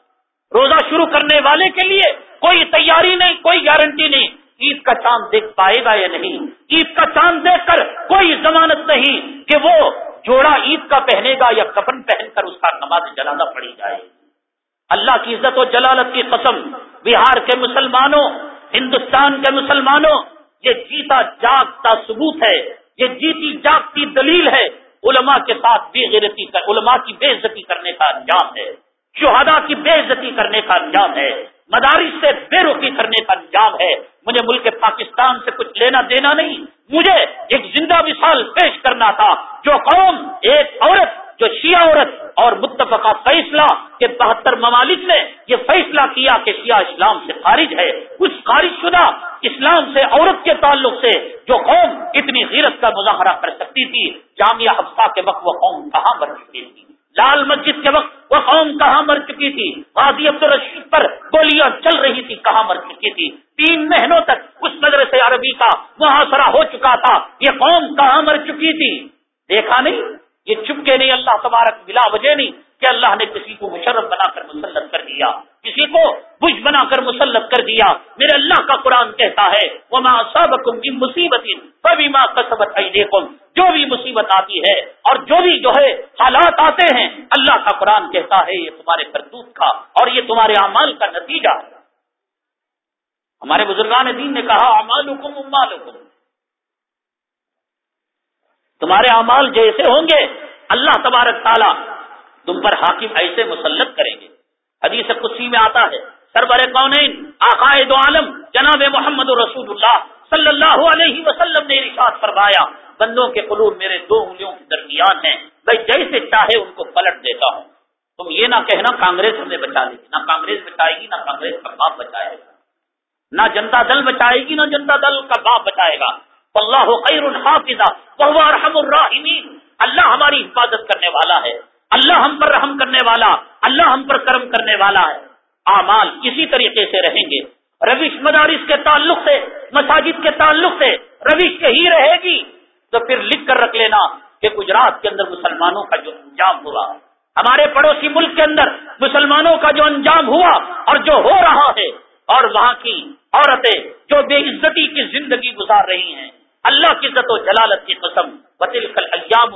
A: روزہ شروع کرنے والے کے لیے کوئی تیاری نہیں، کوئی گارنٹی نہیں۔ عید کا چاند دیکھ پائے گا یا نہیں؟ عید کا چاند دیکھ کر کوئی ضمانت نہیں کہ وہ جوڑا عید کا پہنے گا یا کپن پہن کر اس کا نماز جنازہ پڑی جائے۔ اللہ کی عزت و جلالت کی قسم، بہار کے مسلمانوں، ہندوستان کے مسلمانوں، یہ جیتا جاگتا ثبوت ہے، یہ جیتی جاگتی دلیل ہے۔ علماء کے ساتھ بے غیرتی علماء کی بے عزتی کرنے کا انجام ہے۔ شہدا کی بے عزتی کرنے کا انجام ہے۔ مدارس سے بے رخی کرنے کا انجام ہے۔ مجھے ملک پاکستان سے کچھ لینا دینا نہیں۔ مجھے ایک زندہ مثال پیش کرنا تھا جو قوم، ایک عورت، جو شیعہ عورت اور متفقہ فیصلہ کے بہتر ممالک نے یہ فیصلہ کیا کہ شیعہ اسلام سے خارج ہے۔ اس خارج شدہ اسلام سے عورت کے تعلق سے جو قوم اتنی غیرت کا مظاہرہ کر سکتی تھی، جامعہ حفصہ کے وقت وہ قوم کہاں مر چکی تھی۔ لال مسجد کے وقت وہ قوم کہاں مر چکی تھی۔ غازی عبد الرشید پر گولیاں چل رہی تھی، کہاں مر چکی تھی؟ تین مہینوں تک اس مدرسے عربی کا محاصرہ ہو چکا تھا۔ یہ قوم کہاں مر چکی تھی؟ دیکھا نہیں؟ یہ چپکے نہیں، اللہ تبارک بلا وجہ نہیں کہ اللہ نے کسی کو مشرف بنا کر مسلط کر دیا۔ کسی کو بج بنا کر مسلط کر دیا۔ میرے اللہ کا قرآن کہتا ہے وہ ماں سب کی مصیبت کبھی کسبت جو بھی مصیبت آتی ہے اور جو بھی جو ہے حالات آتے ہیں، اللہ کا قرآن کہتا ہے، یہ تمہارے کرتوت کا اور یہ تمہارے اعمال کا نتیجہ۔ ہمارے بزرگان دین نے کہا امال حکم امال حکم تمہارے اعمال جیسے ہوں گے، اللہ تبارک تعالیٰ تم پر حاکم ایسے مسلط کریں گے۔ حدیث کسی میں آتا ہے، سربر کون عقائد عالم، جناب محمد رسول اللہ صلی اللہ علیہ وسلم نے ارشاد فرمایا، بندوں کے قلوب میرے دو انگلیوں کے درمیان ہیں بھائی جیسے چاہے ان کو پلٹ دیتا ہوں۔ تم یہ نہ کہنا کانگریس ہمیں بچا لے گی، نہ کانگریس بچائے گی، نہ کانگریس کا باپ بچائے گا۔ نہ جنتا دل بچائے گی، نہ جنتا دل کا باپ بچائے گا۔ اللہ خیر الحافظ وہ الراحمین۔ اللہ ہماری حفاظت کرنے والا ہے۔ اللہ ہم پر رحم کرنے والا، اللہ ہم پر کرم کرنے والا ہے۔ اعمال اسی طریقے سے رہیں گے۔ روش مدارس کے تعلق سے، مساجد کے تعلق سے روش ہی رہے گی۔ تو پھر لکھ کر رکھ لینا کہ گجرات کے اندر مسلمانوں کا جو انجام ہوا، ہمارے پڑوسی ملک کے اندر مسلمانوں کا جو انجام ہوا اور جو ہو رہا ہے، اور وہاں کی عورتیں جو بے عزتی کی زندگی گزار رہی ہیں۔ اللہ کی عزت و جلالت کی قسم. وطل کل ایام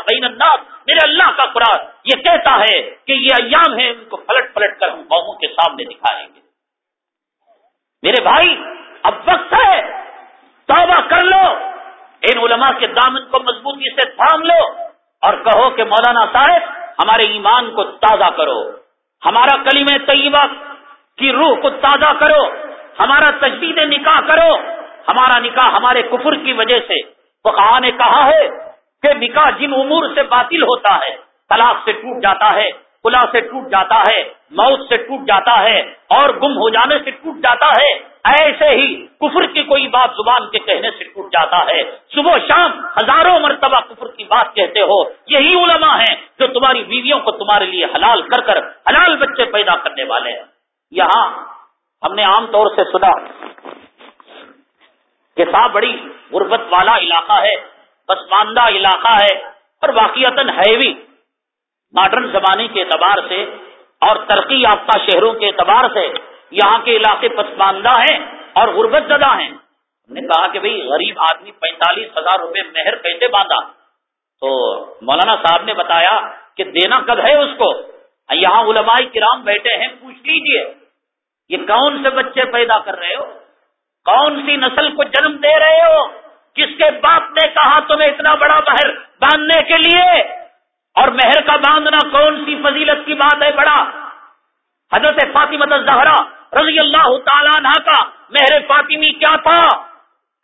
A: بین الناس. میرے اللہ کا قرآن یہ کہتا ہے کہ یہ ایام ہے ان کو پلٹ پلٹ کر ہم قوموں کے سامنے دکھائیں گے۔ میرے بھائی، اب وقت ہے، توبہ کر لو۔ ان علماء کے دامن کو مضبوطی سے تھام لو اور کہو کہ مولانا صاحب، ہمارے ایمان کو تازہ کرو۔ ہمارا کلیم طیبہ کی روح کو تازہ کرو۔ ہمارا تجدید نکاح کرو۔ ہمارا نکاح ہمارے کفر کی وجہ سے۔ وہ نے کہا ہے کہ نکاح جن امور سے باطل ہوتا ہے، طلاق سے ٹوٹ جاتا ہے کلا سے ٹوٹ جاتا ہے، موت سے ٹوٹ جاتا ہے اور گم ہو جانے سے ٹوٹ جاتا ہے، ایسے ہی کفر کی کوئی بات زبان کے کہنے سے ٹوٹ جاتا ہے۔ صبح شام ہزاروں مرتبہ کفر کی بات کہتے ہو، یہی علماء ہیں جو تمہاری بیویوں کو تمہارے لیے حلال کر کر حلال بچے پیدا کرنے والے ہیں۔ یہاں ہم نے عام طور سے سنا کہ صاحب بڑی غربت والا علاقہ ہے، پسماندہ علاقہ ہے، اور واقعات ہے بھی ماڈرن زمانے کے اعتبار سے اور ترقی یافتہ شہروں کے اعتبار سے یہاں کے علاقے پسماندہ ہیں اور غربت زدہ ہیں۔ ہم نے کہا کہ بھئی غریب آدمی پینتالیس ہزار روپے مہر کیسے باندھا۔ تو مولانا صاحب نے بتایا کہ دینا کب ہے اس کو؟ یہاں علماء کرام بیٹھے ہیں، پوچھ لیجیے۔ یہ کون سے بچے پیدا کر رہے ہو؟ کون سی نسل کو جنم دے رہے ہو؟ کس کے باپ نے کہا تمہیں اتنا بڑا مہر باندھنے کے لیے؟ اور مہر کا باندھنا کون سی فضیلت کی بات ہے بڑا؟ حضرت فاطمت الزہرا رضی اللہ تعالیٰ عنہ کا مہر فاطمی کیا تھا؟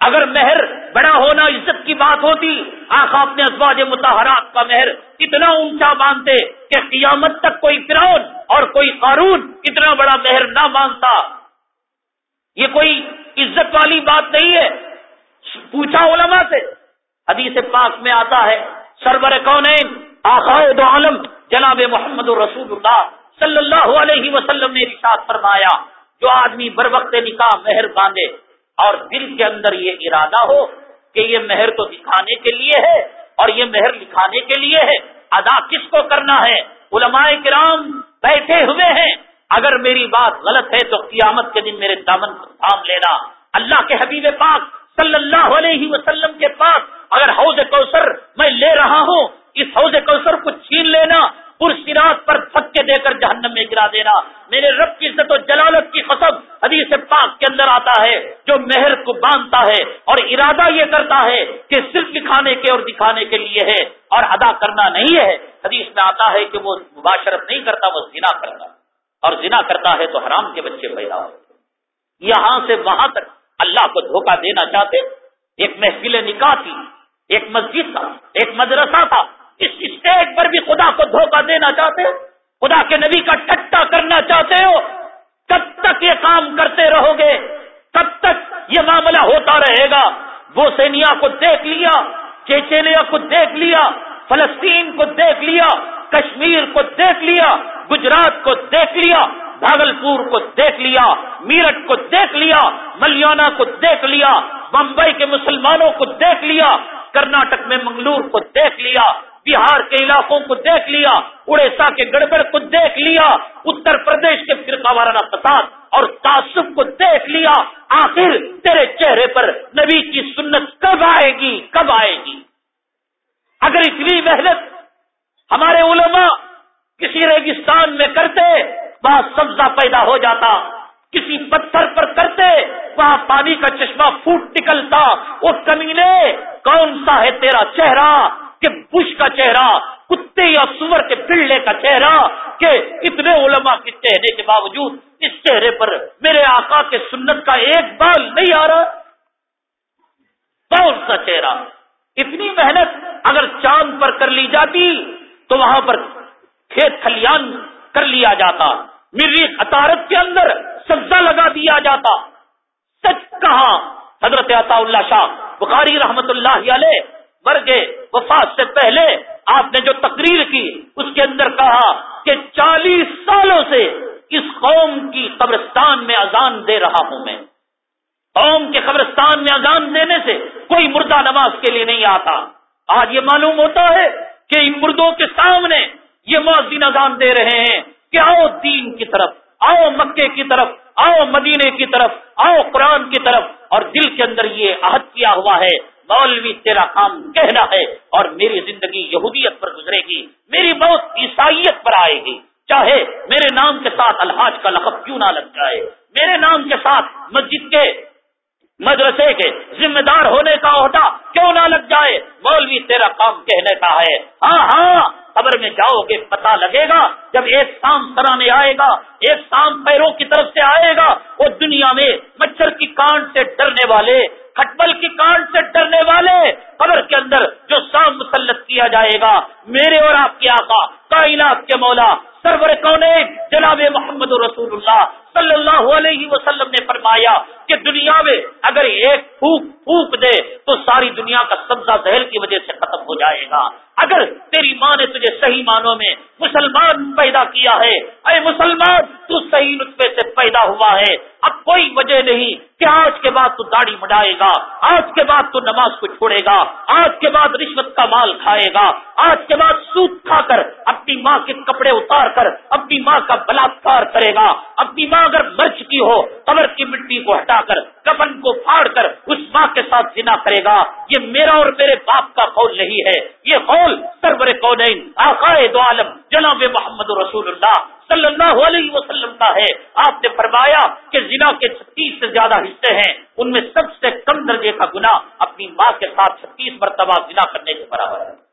A: اگر مہر بڑا ہونا عزت کی بات ہوتی آخا اپنے ازواج متحرات کا مہر اتنا اونچا باندھتے کہ قیامت تک کوئی فرعون اور کوئی قارون اتنا بڑا مہر نہ مانتا۔ یہ کوئی عزت والی بات نہیں ہے۔ پوچھا علماء سے۔ حدیث پاک میں آتا ہے، سرور کون دو عالم، جناب محمد رسول اللہ صلی اللہ علیہ وسلم نے رشاد فرمایا، جو آدمی بر وقت نکاح مہر باندھے اور دل کے اندر یہ ارادہ ہو کہ یہ مہر تو دکھانے کے لیے ہے اور یہ مہر لکھانے کے لیے ہے، ادا کس کو کرنا ہے؟ علماء کرام بیٹھے ہوئے ہیں۔ اگر میری بات غلط ہے تو قیامت کے دن میرے دامن کو تھام لینا۔ اللہ کے حبیب پاک صلی اللہ علیہ وسلم کے پاس اگر حوض کوثر میں لے رہا ہوں، اس حوض کوثر کو چھین لینا پرسرات پر دے کر جہنم میں گرا دینا۔ میرے رب کی عزت و جلالت کی قسم حدیث پاک کے اندر اندر آتا ہے، جو مہر کو باندھتا ہے اور ارادہ یہ کرتا ہے کہ صرف دکھانے کے اور دکھانے کے لیے ہے اور ادا کرنا نہیں ہے۔ حدیث میں آتا ہے کہ وہ مباشرت نہیں کرتا، وہ زنا کرتا۔ اور زنا کرتا ہے تو حرام کے بچے پیدا ہوتے یہاں سے وہاں تک اللہ کو دھوکہ دینا چاہتے ایک محفل نکاح تھی، ایک مسجد تھا، ایک مدرسہ تھا۔ اس اسٹیج پر بھی خدا کو دھوکہ دینا چاہتے خدا کے نبی کا ٹٹا کرنا چاہتے ہو۔ کب تک یہ کام کرتے رہو گے؟ کب تک یہ معاملہ ہوتا رہے گا؟ وہ سینیا کو دیکھ لیا چیچینیا کو دیکھ لیا، فلسطین کو دیکھ لیا، کشمیر کو دیکھ لیا۔ گجرات کو دیکھ لیا بھاگل پور کو دیکھ لیا، میرٹھ کو دیکھ لیا، ملیانہ کو دیکھ لیا، بمبئی کے مسلمانوں کو دیکھ لیا، کرناٹک میں منگلور کو دیکھ لیا، بہار کے علاقوں کو دیکھ لیا، اڑیسہ کے گڑبڑ کو دیکھ لیا، اتر پردیش کے فرقہ وارانہ فساد اور تعصب کو دیکھ لیا، آخر تیرے چہرے پر نبی کی سنت کب آئے گی؟ کب آئے گی؟ اگر اتنی محنت ہمارے علماء کسی ریگستان میں کرتے، وہاں سبزہ پیدا ہو جاتا، کسی پتھر پر کرتے، وہاں پانی کا چشمہ پھوٹ نکلتا وہ کمینے، کون سا ہے تیرا چہرہ؟ کہ بش کا چہرہ، کتے یا سور کے پلڑے کا چہرہ، کہ اتنے علماء کے چہرے کے باوجود اس چہرے پر میرے آقا کے سنت کا ایک بال نہیں آ رہا؟ کون سا چہرہ؟ اتنی محنت اگر چاند پر کر لی جاتی تو وہاں پر کھیت کھلیان کر لیا جاتا۔ میری عطارت کے اندر سبزہ لگا دیا جاتا۔ سچ کہا حضرت عطا اللہ شاہ بخاری رحمت اللہ علیہ مر گئے وفات سے پہلے آپ نے جو تقریر کی، اس کے اندر کہا کہ چالیس سالوں سے اس قوم کی قبرستان میں اذان دے رہا ہوں میں۔ قوم کے قبرستان میں اذان دینے سے کوئی مردہ نماز کے لیے نہیں آتا۔ آج یہ معلوم ہوتا ہے کہ ان مردوں کے سامنے یہ مؤذن اذان دے رہے ہیں کہ آؤ دین کی طرف، آؤ مکے کی طرف، آؤ مدینے کی طرف، آؤ قرآن کی طرف۔ اور دل کے اندر یہ عہد کیا ہوا ہے، مولوی تیرا کام کہنا ہے اور میری زندگی یہودیت پر گزرے گی، میری موت عیسائیت پر آئے گی۔ چاہے میرے نام کے ساتھ الحاج کا لقب کیوں نہ لگ جائے، میرے نام کے ساتھ مسجد کے مدرسے کے ذمہ دار ہونے کا عہدہ کیوں نہ لگ جائے؟ مولوی تیرا کام کہنے کا ہے۔ ہاں ہاں قبر میں جاؤ گے پتا لگے گا۔ جب ایک شام سرانے آئے گا، ایک شام پیروں کی طرف سے آئے گا، وہ دنیا میں مچھر کی کانٹ سے ڈرنے والے، کھٹبل کی کانٹ سے ڈرنے والے، قبر کے اندر جو شام مسلط کیا جائے گا۔ میرے اور آپ کے آقا، کائنات کے مولا، سرور کون جناب محمد رسول اللہ صلی اللہ علیہ وسلم نے فرمایا کہ دنیا میں اگر ایک پھوک پھوک دے تو ساری دنیا کا سبزہ زہر کی وجہ سے ختم ہو جائے گا۔ اگر تیری ماں نے تجھے صحیح معنوں میں مسلمان پیدا کیا ہے، اے مسلمان تو صحیح نسخے سے پیدا ہوا ہے۔ اب کوئی وجہ نہیں کہ آج کے بعد تو داڑھی مڈائے گا، آج کے بعد تو نماز کو چھوڑے گا، آج کے بعد رشوت کا مال کھائے گا، آج کے بعد سوت کھا کر اپنی ماں کے کپڑے اتار کر اپنی ماں کا بلاکار کرے گا۔ اپنی ماں اگر مر چکی ہو، قبر کی مٹی کو ہٹا کر کفن کو پھاڑ کر اس ماں کے ساتھ جنا کرے گا۔ یہ میرا اور میرے باپ کا قول نہیں ہے۔ یہ قول سرور کونین، آقائے دو عالم، جناب محمد رسول اللہ صلی اللہ علیہ وسلم کا ہے۔ آپ نے فرمایا کہ زنا کے چھتیس سے زیادہ حصے ہیں۔ ان میں سب سے کم درجے کا گنا اپنی ماں کے ساتھ چھتیس مرتبہ زنا کرنے کے برابر ہے۔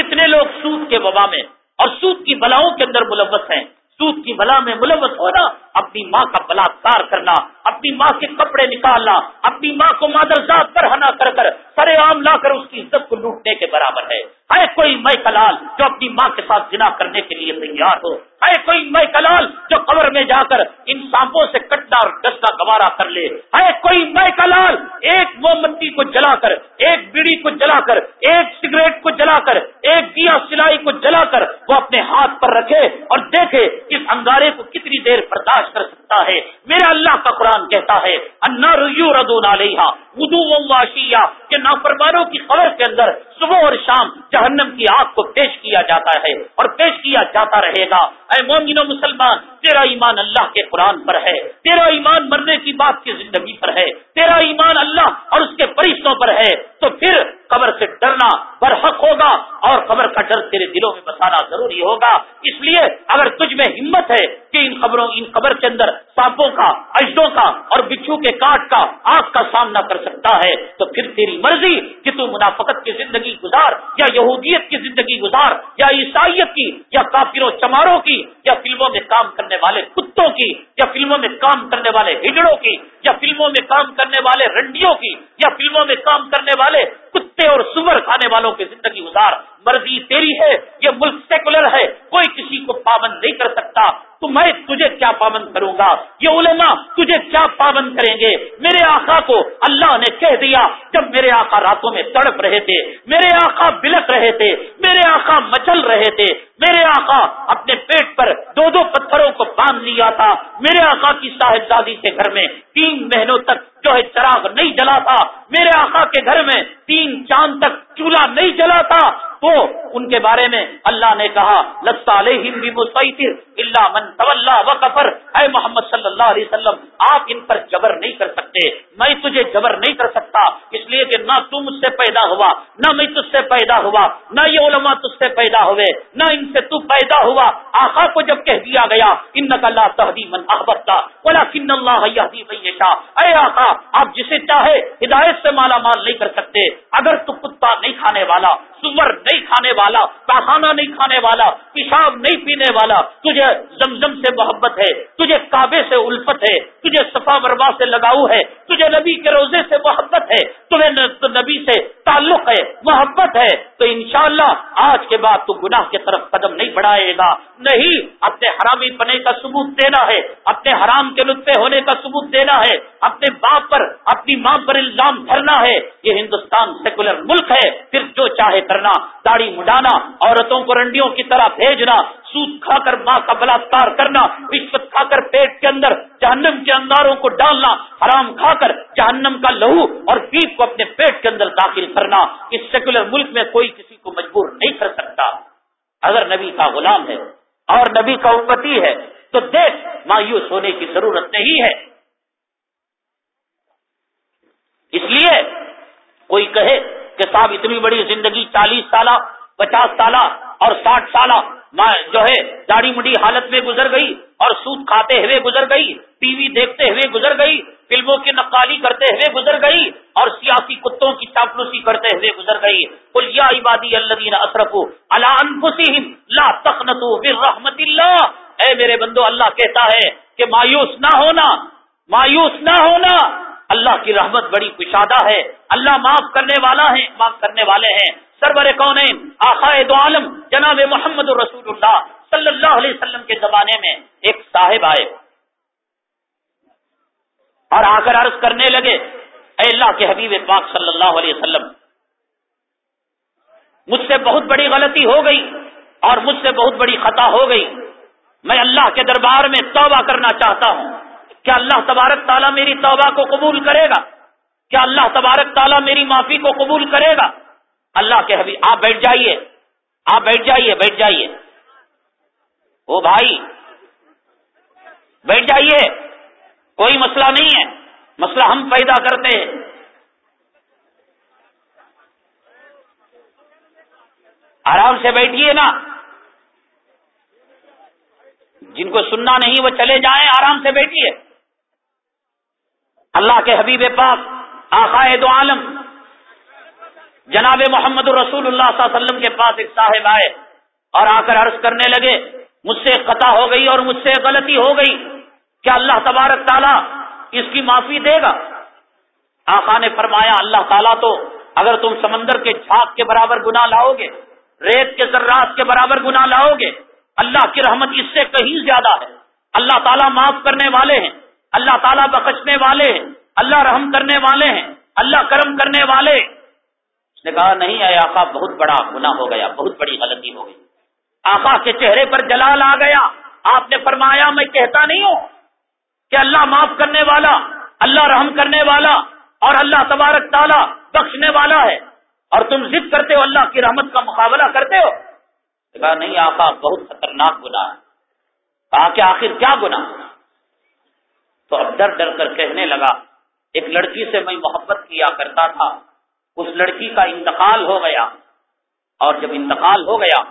A: کتنے لوگ سود کے وبا میں اور سود کی بلاؤں کے اندر ملوث ہیں۔ سود کی بلا میں ملوث ہونا اپنی ماں کا بلاکار کرنا، اپنی ماں کے کپڑے نکالنا، اپنی ماں کو مادرزاد پر ہنا کر کر سر عام لا کر اس کی عزت کو لوٹنے کے برابر ہے۔ ہے کوئی میں کلال جو اپنی ماں کے ساتھ جنا کرنے کے لیے تیار ہو؟ ہے کوئی میں کلال جو قبر میں جا کر ان سانپوں سے کٹنا اور ڈسنا گوارا کر لے؟ ہے کوئی میں کلال ایک مومبتی کو جلا کر، ایک بیڑی کو جلا کر، ایک سگریٹ کو جلا کر، ایک دیا سلائی کو جلا کر وہ اپنے ہاتھ پر رکھے اور دیکھے اس انگارے کو کتنی دیر برداشت کر سکتا ہے۔ میرا اللہ کا قرآن کہتا ہے انا ریو ردو نالیہ ادو واشیا کہ نافرمانوں کی خبر کے اندر صبح اور شام جہنم کی آگ کو پیش کیا جاتا ہے اور پیش کیا جاتا رہے گا۔ اے مومن و مسلمان، تیرا ایمان اللہ کے قرآن پر ہے۔ تیرا ایمان مرنے کی بات کی زندگی پر ہے۔ تیرا ایمان اللہ اور اس کے فرشتوں پر ہے۔ تو پھر قبر سے ڈرنا برحق ہوگا اور قبر کا ڈر تیرے دلوں میں بسانا ضروری ہوگا۔ اس لیے اگر تجھ میں ہمت ہے کہ ان خبروں ان قبر کے اندر سانپوں کا، اجدوں کا اور بچھو کے کاٹ کا، آگ کا سامنا کر سکتا ہے، تو پھر تیری مرضی کہ تو منافقت کی زندگی گزار، یا یہودیت کی زندگی گزار، یا عیسائیت کی، یا کافروں چماروں کی، یا فلموں میں کام کرنے والے کتوں کی، یا فلموں میں کام کرنے والے ہجڑوں کی، یا فلموں میں کام کرنے والے رنڈیوں کی، یا فلموں میں کام کرنے والے کتے اور سور کھانے والوں کی زندگی گزار، مرضی تیری ہے، یہ ملک سیکولر ہے، کوئی کسی کو پابند نہیں کر سکتا۔ تو میں تجھے کیا پابند کروں گا؟ یہ علماء تجھے کیا پابند کریں گے؟ میرے آقا کو اللہ نے کہہ دیا، جب میرے آقا راتوں میں تڑپ رہے تھے، میرے آقا بلک رہے تھے، میرے آقا مچل رہے تھے، میرے آقا اپنے پیٹ پر دو دو پتھروں کو باندھ لیا تھا، میرے آقا کی صاحبزادی کے گھر میں تین مہینوں تک جو ہے چراغ نہیں جلا تھا، میرے آقا کے گھر میں تین چاند تک چولہا نہیں جلا تھا۔ تو ان کے بارے میں اللہ نے کہا لسا مسئر اللہ من و کفر۔ اے محمد صلی اللہ علیہ وسلم، آپ ان پر جبر نہیں کر سکتے، میں تجھے جبر نہیں کر سکتا۔ اس لیے کہ نہ تو مجھ سے پیدا ہوا، نہ میں تجھ سے پیدا ہوا، نہ یہ علماء تجھ سے پیدا ہوئے، نہ ان سے تو پیدا ہوا۔ آقا کو جب کہہ دیا گیا ان اللہ تحدی من احبتا بولا کن اللہ اے آقا، آپ جسے چاہے ہدایت سے مالا مال نہیں کر سکتے۔ اگر تو کتا نہیں کھانے والا، سور نہیں کھانے والا پاخانہ نہیں کھانے والا، پیشاب نہیں پینے والا، تجھے زمزم سے محبت ہے، تجھے کعبے سے الفت ہے، تجھے صفا مربا سے لگاؤ ہے، تجھے نبی کے روزے سے محبت ہے تمہیں نبی سے تعلق ہے، محبت ہے، تو انشاءاللہ آج کے بعد تو گناہ کی طرف قدم نہیں بڑھائے گا۔ نہیں، اپنے حرامی پنے کا ثبوت دینا ہے، اپنے حرام کے لطفے ہونے کا ثبوت دینا ہے، اپنے باپ پر، اپنی ماں پر الزام دھرنا ہے۔ یہ ہندوستان سیکولر ملک ہے، پھر جو چاہے کرنا، داڑھی مڈانا عورتوں کو رنڈیوں کی طرح بھیجنا سود کھا کر ماں کا بلاکار کرنا رشوت کھا کر پیٹ کے اندر، جہنم کے انداروں کو ڈالنا، حرام کھا کر جہنم کا لہو اور پیپ کو اپنے پیٹ کے اندر داخل کرنا، اس سیکولر ملک میں کوئی کسی کو مجبور نہیں کر سکتا۔ اگر نبی کا غلام ہے اور نبی کا امتی ہے، تو دیکھ، مایوس ہونے کی ضرورت نہیں ہے۔ اس لیے کوئی کہے کہ صاحب، اتنی بڑی زندگی، چالیس سالہ، پچاس سالہ اور ساٹھ سالہ جو ہے داڑھی مڈی حالت میں گزر گئی اور سود کھاتے ہوئے گزر گئی، ٹی وی دیکھتے ہوئے گزر گئی، فلموں کی نقالی کرتے ہوئے گزر گئی اور سیاسی کتوں کی چاپلوسی کرتے ہوئے گزر گئی۔ کلیا عبادی اللہ اصرف لا تخنتو رحمت اللہ۔ اے میرے بندو، اللہ کہتا ہے کہ مایوس نہ ہونا، مایوس نہ ہونا۔ اللہ کی رحمت بڑی کشادہ ہے۔ اللہ معاف کرنے والا ہے، معاف کرنے والے ہیں۔ سرور کون دو عالم، جناب محمد رسول اللہ صلی اللہ علیہ وسلم کے زمانے میں ایک صاحب آئے۔ اور آ کر عرض کرنے لگے، اے اللہ کے حبیب پاک صلی اللہ علیہ وسلم، مجھ سے بہت بڑی غلطی ہو گئی اور مجھ سے بہت بڑی خطا ہو گئی۔ میں اللہ کے دربار میں توبہ کرنا چاہتا ہوں۔ کیا اللہ تبارک تعالیٰ میری توبہ کو قبول کرے گا؟ کیا اللہ تبارک تعالیٰ میری معافی کو قبول کرے گا؟ اللہ کے حبیب، آپ بیٹھ جائیے۔ آپ بیٹھ جائیے بیٹھ جائیے۔ او بھائی، بیٹھ جائیے۔ کوئی مسئلہ نہیں ہے۔ مسئلہ ہم پیدا کرتے ہیں۔ آرام سے بیٹھیے نا۔ جن کو سننا نہیں، وہ چلے جائیں، آرام سے بیٹھیے۔ اللہ کے حبیب پاک آقائد عالم۔ جناب محمد رسول اللہ صلی اللہ علیہ وسلم کے پاس ایک صاحب آئے اور آ کر عرض کرنے لگے، مجھ سے قطع ہو گئی اور مجھ سے غلطی ہو گئی۔ کیا اللہ تبارک تعالیٰ اس کی معافی دے گا؟ آقا نے فرمایا، اللہ تعالیٰ تو اگر تم سمندر کے جھاگ کے برابر گنا لاؤ گے، ریت کے ذرات کے برابر گنا لاؤ گے، اللہ کی رحمت اس سے کہیں زیادہ ہے۔ اللہ تعالیٰ معاف کرنے والے ہیں، اللہ تعالیٰ بخشنے والے ہیں، اللہ رحم کرنے والے ہیں، اللہ کرم کرنے والے نے کہا، نہیں آئے آقا، بہت بڑا گنا ہو گیا، بہت بڑی غلطی ہو گئی. آقا کے چہرے پر جلال آ گیا۔ آپ نے فرمایا، میں کہتا نہیں ہوں کہ اللہ معاف کرنے والا، اللہ رحم کرنے والا اور اللہ تبارک تعالیٰ بخشنے والا ہے اور تم ضد کرتے ہو، اللہ کی رحمت کا مقابلہ کرتے ہو؟ کہا، نہیں آقا، بہت خطرناک گنا ہے۔ کہا کہ آخر کیا گنا تو اب ڈر ڈر کر کہنے لگا، ایک لڑکی سے میں محبت کیا کرتا تھا اس لڑکی کا انتقال ہو گیا اور جب انتقال ہو گیا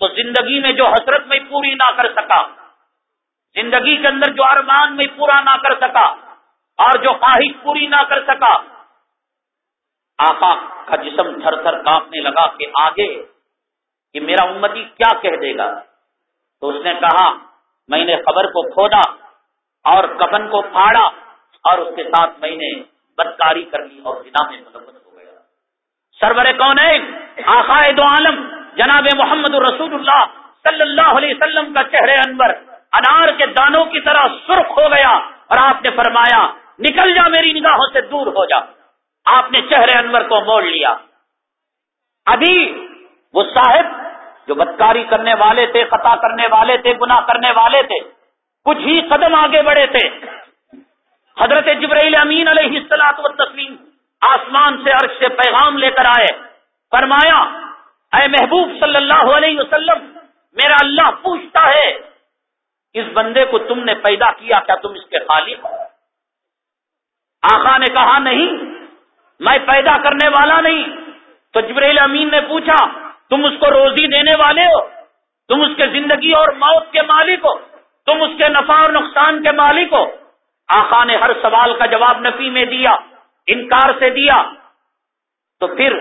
A: تو زندگی میں جو حسرت میں پوری نہ کر سکا، زندگی کے اندر جو ارمان میں پورا نہ کر سکا اور جو خواہش پوری نہ کر سکا، آقا کا جسم تھر تھر کانپنے لگا کہ آگے کہ میرا امتی کیا کہہ دے گا؟ تو اس نے کہا، میں نے خبر کو کھودا اور کفن کو پھاڑا اور اس کے ساتھ میں نے بدکاری کر لی اور بنا میں ملبت ہو گیا سرور کون ہے دو عالم، جناب محمد رسول اللہ صلی اللہ علیہ وسلم کا چہرے انور، انار کے دانوں کی طرح سرخ ہو گیا اور آپ نے فرمایا، نکل جا میری نگاہوں سے دور ہو جا۔ آپ نے چہرے انور کو موڑ لیا۔ ابھی وہ صاحب جو بدکاری کرنے والے تھے، خطا کرنے والے تھے، گناہ کرنے والے تھے، کچھ ہی قدم آگے بڑھے تھے۔ حضرت جبرائیل امین علیہ السلاط و تسلیم آسمان سے عرش سے پیغام لے کر آئے، فرمایا، اے محبوب صلی اللہ علیہ وسلم، میرا اللہ پوچھتا ہے، اس بندے کو تم نے پیدا کیا کیا تم اس کے خالق ہو؟ آخا نے کہا، نہیں، میں پیدا کرنے والا نہیں۔ تو جبریل امین نے پوچھا، تم اس کو روزی دینے والے ہو؟ تم اس کے زندگی اور موت کے مالک ہو؟ تم اس کے نفع اور نقصان کے مالک ہو؟ آخا نے ہر سوال کا جواب نفی میں دیا۔ انکار سے دیا، تو پھر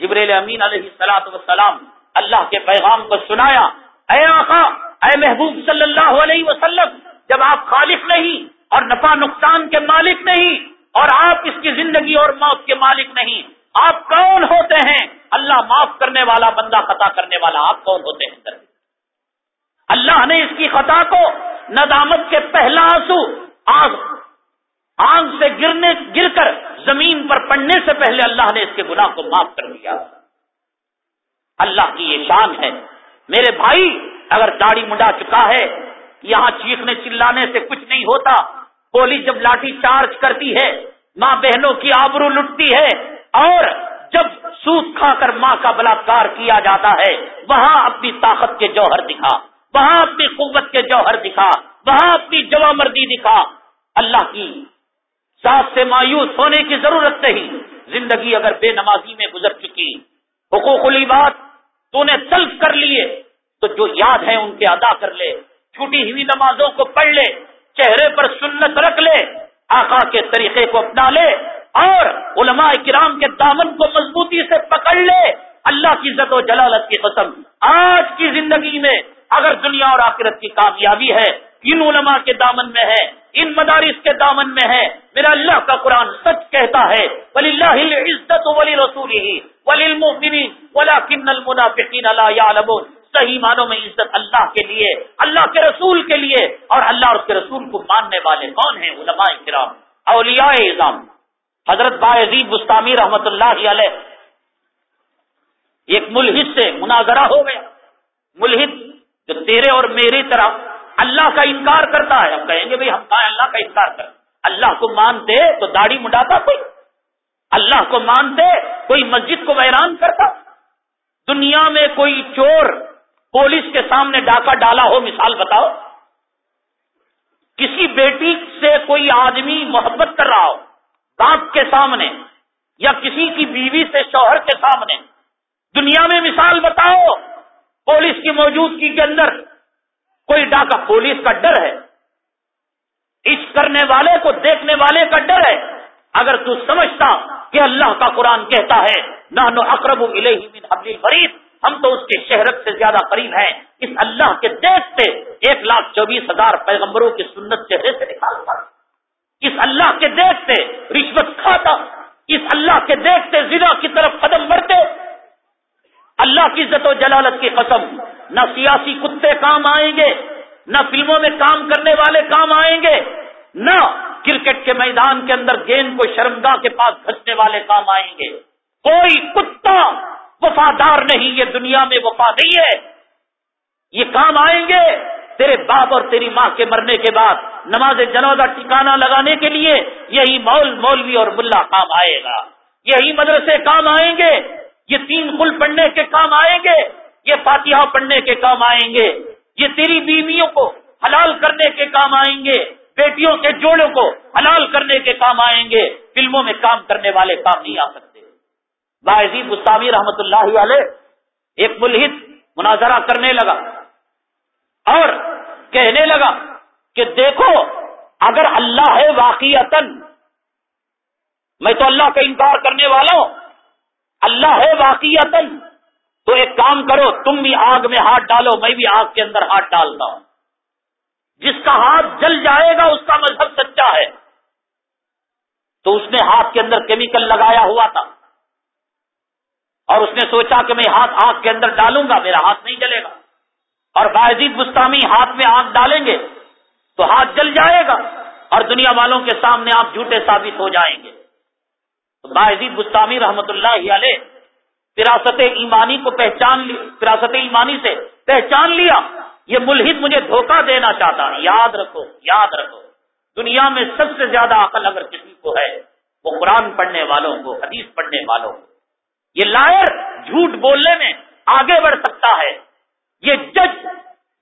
A: جبریل امین علیہ السلاط وسلام اللہ کے پیغام کو سنایا، اے آخا اے محبوب صلی اللہ علیہ وسلم، جب آپ خالق نہیں اور نفع نقصان کے مالک نہیں اور آپ اس کی زندگی اور موت کے مالک نہیں، آپ کون ہوتے ہیں؟ اللہ معاف کرنے والا بندہ، خطا کرنے والا آپ کون ہوتے ہیں؟ سر؟ اللہ نے اس کی خطا کو ندامت کے پہلا آنسو، آگ آگ سے گرنے گر کر زمین پر پڑنے سے پہلے اللہ نے اس کے گناہ کو معاف کر دیا۔ اللہ کی یہ شان ہے۔ میرے بھائی، اگر داڑھی منڈا چکا ہے، یہاں چیخنے چلانے سے کچھ نہیں ہوتا۔ پولیس جب لاٹھی چارج کرتی ہے، ماں بہنوں کی آبرو لٹتی ہے۔ اور جب سوت کھا کر ماں کا بلاکار کیا جاتا ہے، وہاں اپنی طاقت کے جوہر دکھا۔ وہاں اپنی قوت کے جوہر دکھا۔ وہاں اپنی جوا مردی دکھا۔ اللہ کی ساتھ سے مایوس ہونے کی ضرورت نہیں۔ زندگی اگر بے نمازی میں گزر چکی، حقوق بات تو نے تلف کر لیے، تو جو یاد ہے ان کے ادا کر لے، چھوٹی ہوئی نمازوں کو پڑھ لے، چہرے پر سنت رکھ لے، آقا کے طریقے کو اپنا لے، اور علماء کرام کے دامن کو مضبوطی سے پکڑ لے، اللہ کی عزت و جلالت کی قسم۔ آج کی زندگی میں اگر دنیا اور آخرت کی کامیابی ہے، ان علماء کے دامن میں ہے۔ ان مدارس کے دامن میں ہے۔ میرا اللہ کا قرآن سچ کہتا ہے۔ ولی اللہ عزت ولی رسول ہی ولی ولا کن المنافقین اللہ صحیح معنوں میں عزت اللہ کے لیے، اللہ کے رسول کے لیے اور اللہ اور اس کے رسول کو ماننے والے کون ہیں علماء کرام؟ اولیاء اظام حضرت باعزیب بستانی رحمت اللہ علیہ ایک ملحد سے مناظرہ ہو گیا۔ ملحد جو تیرے اور میری طرح اللہ کا انکار کرتا ہے۔ ہم کہیں گے بھائی ہم کہاں اللہ کا انکار کر اللہ کو مانتے تو داڑھی مڈاتا کوئی۔ اللہ کو مانتے کوئی مسجد کو ویران کرتا۔ دنیا میں کوئی چور پولیس کے سامنے ڈاکہ ڈالا ہو، مثال بتاؤ۔ کسی بیٹی سے کوئی آدمی محبت کر رہا ہو، باپ کے سامنے یا کسی کی بیوی سے شوہر کے سامنے۔ دنیا میں مثال بتاؤ، پولیس کی موجودگی کے اندر کوئی ڈاکہ پولیس کا ڈر ہے اس کرنے والے کو دیکھنے والے کا ڈر ہے۔ اگر تو سمجھتا کہ اللہ کا قرآن کہتا ہے نہ نو اقرب حبل فرید ہم تو اس کے شہرت سے زیادہ قریب ہیں۔ اس اللہ کے دیکھتے ایک لاکھ چوبیس ہزار پیغمبروں کی سنت چہرے سے نکالتا اس اللہ کے دیکھتے رشوت کھاتا، اس اللہ کے دیکھتے زنا کی طرف قدم بڑھتے۔ اللہ کی عزت و جلالت کی قسم نہ سیاسی کتے کام آئیں گے، نہ فلموں میں کام کرنے والے کام آئیں گے، نہ کرکٹ کے میدان کے اندر گیند کو شرمگاہ کے پاس گھسنے والے کام آئیں گے۔ کوئی کتا وفادار نہیں، یہ دنیا میں وفا نہیں ہے۔ یہ کام آئیں گے تیرے باپ اور تیری ماں کے مرنے کے بعد، نماز جنازہ ٹھکانا لگانے کے لیے یہی مول مولوی اور ملا کام آئے گا۔ یہی مدرسے کام آئیں گے، یہ تین کل پڑھنے کے کام آئیں گے۔ یہ فاتحہ پڑھنے کے کام آئیں گے، یہ تیری بیویوں کو حلال کرنے کے کام آئیں گے، بیٹیوں کے جوڑوں کو حلال کرنے کے کام آئیں گے، فلموں میں کام کرنے والے کام نہیں آ سکتے۔ باعزی گستاوی رحمت اللہ علیہ ایک ملحد مناظرہ کرنے لگا اور کہنے لگا کہ دیکھو، اگر اللہ ہے واقعی میں تو اللہ کا انکار کرنے والا ہوں۔ اللہ ہے واقعی تو ایک کام کرو، تم بھی آگ میں ہاتھ ڈالو، میں بھی آگ کے اندر ہاتھ ڈالتا ہوں۔ جس کا ہاتھ جل جائے گا، اس کا مذہب سچا ہے۔ تو اس نے ہاتھ کے اندر کیمیکل لگایا ہوا تھا۔ اور اس نے سوچا کہ میں ہاتھ آگ کے اندر ڈالوں گا، میرا ہاتھ نہیں جلے گا۔ اور باعزید مستانی ہاتھ میں آگ ڈالیں گے تو ہاتھ جل جائے گا اور دنیا والوں کے سامنے آپ جھوٹے ثابت ہو جائیں گے۔ باعزید مستانی رحمت اللہ علیہ فراست ایمانی کو پہچان لی فراست ایمانی سے پہچان لیا۔ یہ ملحد مجھے دھوکہ دینا چاہتا ہے یاد رکھو یاد رکھو۔ دنیا میں سب سے زیادہ عقل اگر کسی کو ہے، وہ قرآن پڑھنے والوں کو، حدیث پڑھنے والوں کو۔ یہ لائر جھوٹ بولنے میں آگے بڑھ سکتا ہے۔ یہ جج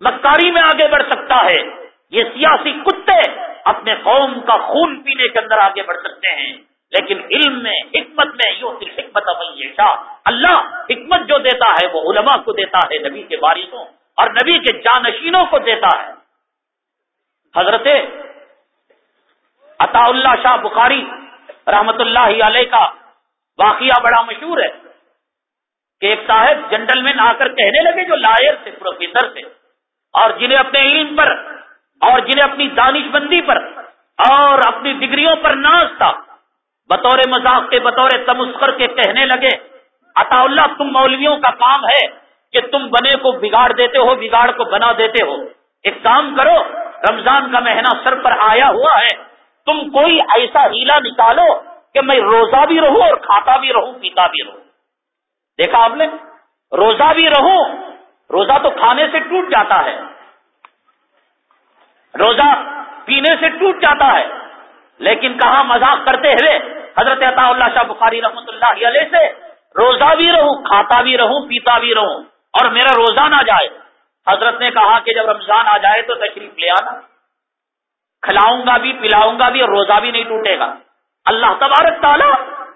A: مکاری میں آگے بڑھ سکتا ہے۔ یہ سیاسی کتے اپنے قوم کا خون پینے کے اندر آگے بڑھ سکتے ہیں۔ لیکن علم میں، حکمت میں، یوں صرف حکمت شاہ۔ اللہ حکمت جو دیتا ہے، وہ علماء کو دیتا ہے، نبی کے بارشوں اور نبی کے جانشینوں کو دیتا ہے۔ حضرت عطا اللہ شاہ بخاری رحمت اللہ علیہ کا واقعہ بڑا مشہور ہے کہ ایک صاحب جنٹل مین آ کر کہنے لگے، جو لائر تھے پروفیسر تھے اور جنہیں اپنے علم پر اور جنہیں اپنی دانش بندی پر اور اپنی ڈگریوں پر ناز تھا۔ بطور مذاق کے، بطور تمسکر کے کہنے لگے عطا اللہ تم مولویوں کا کام ہے کہ تم بنے کو بگاڑ دیتے ہو، بگاڑ کو بنا دیتے ہو۔ ایک کام کرو، رمضان کا مہینہ سر پر آیا ہوا ہے۔ تم کوئی ایسا ہیلا نکالو کہ میں روزہ بھی رہوں اور کھاتا بھی رہوں، پیتا بھی رہوں۔ دیکھا آپ نے؟ روزہ بھی رہوں، روزہ تو کھانے سے ٹوٹ جاتا ہے۔ روزہ پینے سے ٹوٹ جاتا ہے۔ لیکن کہاں مذاق کرتے ہوئے؟ حضرت عطا اللہ شاہ بخاری رحمت اللہ علیہ سے، روزہ بھی رہوں، کھاتا بھی رہوں، پیتا بھی رہوں، اور میرا روزہ نہ جائے۔ حضرت نے کہا کہ جب رمضان آ جائے تو تشریف لے آنا۔ کھلاؤں گا بھی، پلاؤں گا بھی اور روزہ بھی نہیں ٹوٹے گا۔ اللہ تبارک تعالیٰ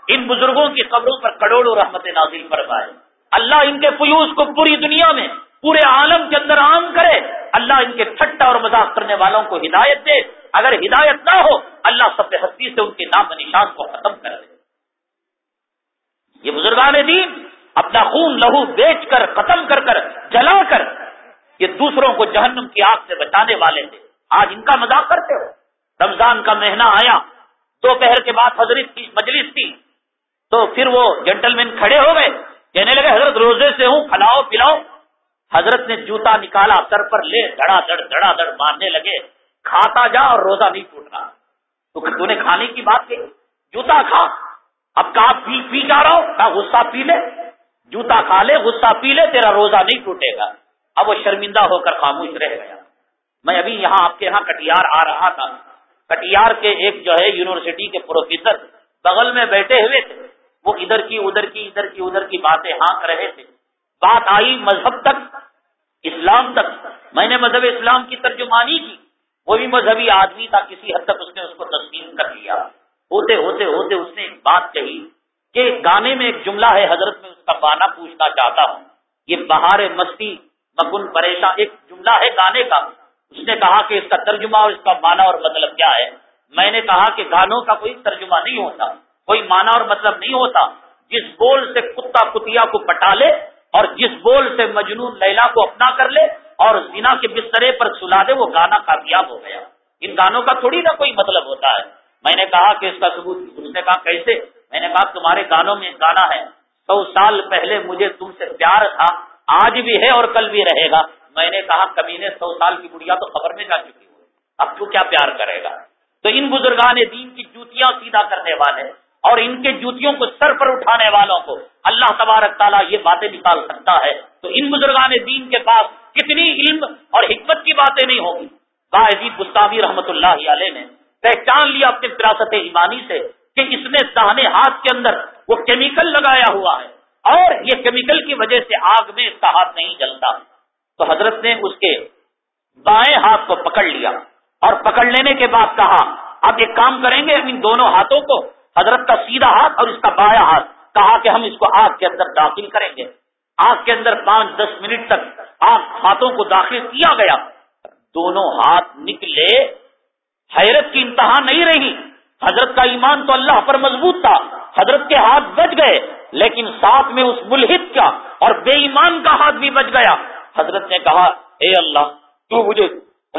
A: ان بزرگوں کی قبروں پر کروڑوں رحمت نازل فرمائے۔ اللہ ان کے فیوز کو پوری دنیا میں پورے عالم کے اندر عام کرے، اللہ ان کے ٹھٹا اور مذاق کرنے والوں کو ہدایت دے۔ اگر ہدایت نہ ہو، اللہ سب ہستی سے ان کے نام نشان کو ختم کر دے۔ یہ بزرگان دین اپنا خون لہو بیچ کر ختم کر کر، جلا کر یہ دوسروں کو جہنم کی آگ سے بچانے والے تھے۔ آج ان کا مذاق کرتے ہو۔ رمضان کا مہینہ آیا، دوپہر کے بعد حضرت کی مجلس تھی۔ تو پھر وہ جینٹل مین کھڑے ہو گئے، کہنے لگے، حضرت روزے سے ہوں، کھلاؤ، پلاؤ۔ حضرت نے جوتا نکالا، سر پر لے، دڑا دڑ دڑا دڑ مارنے لگے۔ کھاتا جا اور روزہ نہیں ٹوٹ رہا تو تو نے کھانے کی بات کی، جوتا کھا۔ اب کہا، پی پی جا رہا ہوں۔ کہا، غصہ پی لے۔ جوتا کھا لے، غصہ پی لے، تیرا روزہ نہیں ٹوٹے گا۔ اب وہ شرمندہ ہو کر خاموش رہ گیا۔ میں ابھی یہاں آپ کے یہاں کٹیار آ رہا تھا۔ کٹیار کے ایک جو ہے یونیورسٹی کے پروفیسر بغل میں بیٹھے ہوئے تھے۔ وہ ادھر کی ادھر کی ادھر کی ادھر کی باتیں ہانک رہے تھے۔ بات آئی مذہب تک، اسلام تک۔ میں نے مذہب اسلام کی ترجمانی کی۔ وہ بھی مذہبی آدمی تھا، کسی حد تک اس نے اس کو تسلیم کر لیا۔ ہوتے ہوتے ہوتے اس نے ایک بات کہی کہ گانے میں ایک جملہ ہے، حضرت میں اس کا بانا پوچھنا چاہتا ہوں۔ یہ بہار مستی مکن پریشان ایک جملہ ہے گانے کا۔ اس نے کہا کہ اس کا ترجمہ اور اس کا معنی اور مطلب کیا ہے؟ میں نے کہا کہ گانوں کا کوئی ترجمہ نہیں ہوتا، کوئی معنی اور مطلب نہیں ہوتا۔ جس بول سے کتا کتیا کو پٹا لے اور جس بول سے مجنون لیلا کو اپنا کر لے اور زنا کے بسترے پر سلا دے، وہ گانا کامیاب ہو گیا۔ ان گانوں کا تھوڑی نہ کوئی مطلب ہوتا ہے۔ میں نے کہا کہ اس کا ثبوت اس نے کہا، کیسے؟ میں نے کہا، تمہارے گانوں میں گانا ہے۔ سو سال پہلے مجھے تم سے پیار تھا، آج بھی ہے اور کل بھی رہے گا۔ میں نے کہا کبھی نے سو سال کی بڑھیا تو خبر میں جا چکی ہوئی۔ اب تو کیا پیار کرے گا؟ تو ان بزرگان دین کی جوتیاں سیدھا کرنے والے اور ان کے جوتیوں کو سر پر اٹھانے والوں کو اللہ تبارک تعالیٰ یہ باتیں نکال سکتا ہے۔ تو ان بزرگان دین کے پاس کتنی علم اور حکمت کی باتیں نہیں ہوگی۔ باعزید گستاوی رحمت اللہ علیہ نے پہچان لیا اپنی فراست ایمانی سے کہ اس نے دہنے ہاتھ کے اندر وہ کیمیکل لگایا ہوا ہے اور یہ کیمیکل کی وجہ سے آگ میں اس کا ہاتھ نہیں جلتا۔ تو حضرت نے اس کے بائیں ہاتھ کو پکڑ لیا اور پکڑ لینے کے بعد کہا، اب ایک کام کریں گے ان دونوں ہاتھوں کو حضرت کا سیدھا ہاتھ اور اس کا بایا ہاتھ، کہا کہ ہم اس کو آگ کے اندر داخل کریں گے۔ آگ کے اندر پانچ، دس منٹ تک آگ ہاتھوں کو داخل کیا گیا۔ دونوں ہاتھ نکلے۔ حیرت کی انتہا نہیں رہی۔ حضرت کا ایمان تو اللہ پر مضبوط تھا۔ حضرت کے ہاتھ بچ گئے، لیکن ساتھ میں اس ملحد کا اور بے ایمان کا ہاتھ بھی بچ گیا۔ حضرت نے کہا، اے اللہ، تو مجھے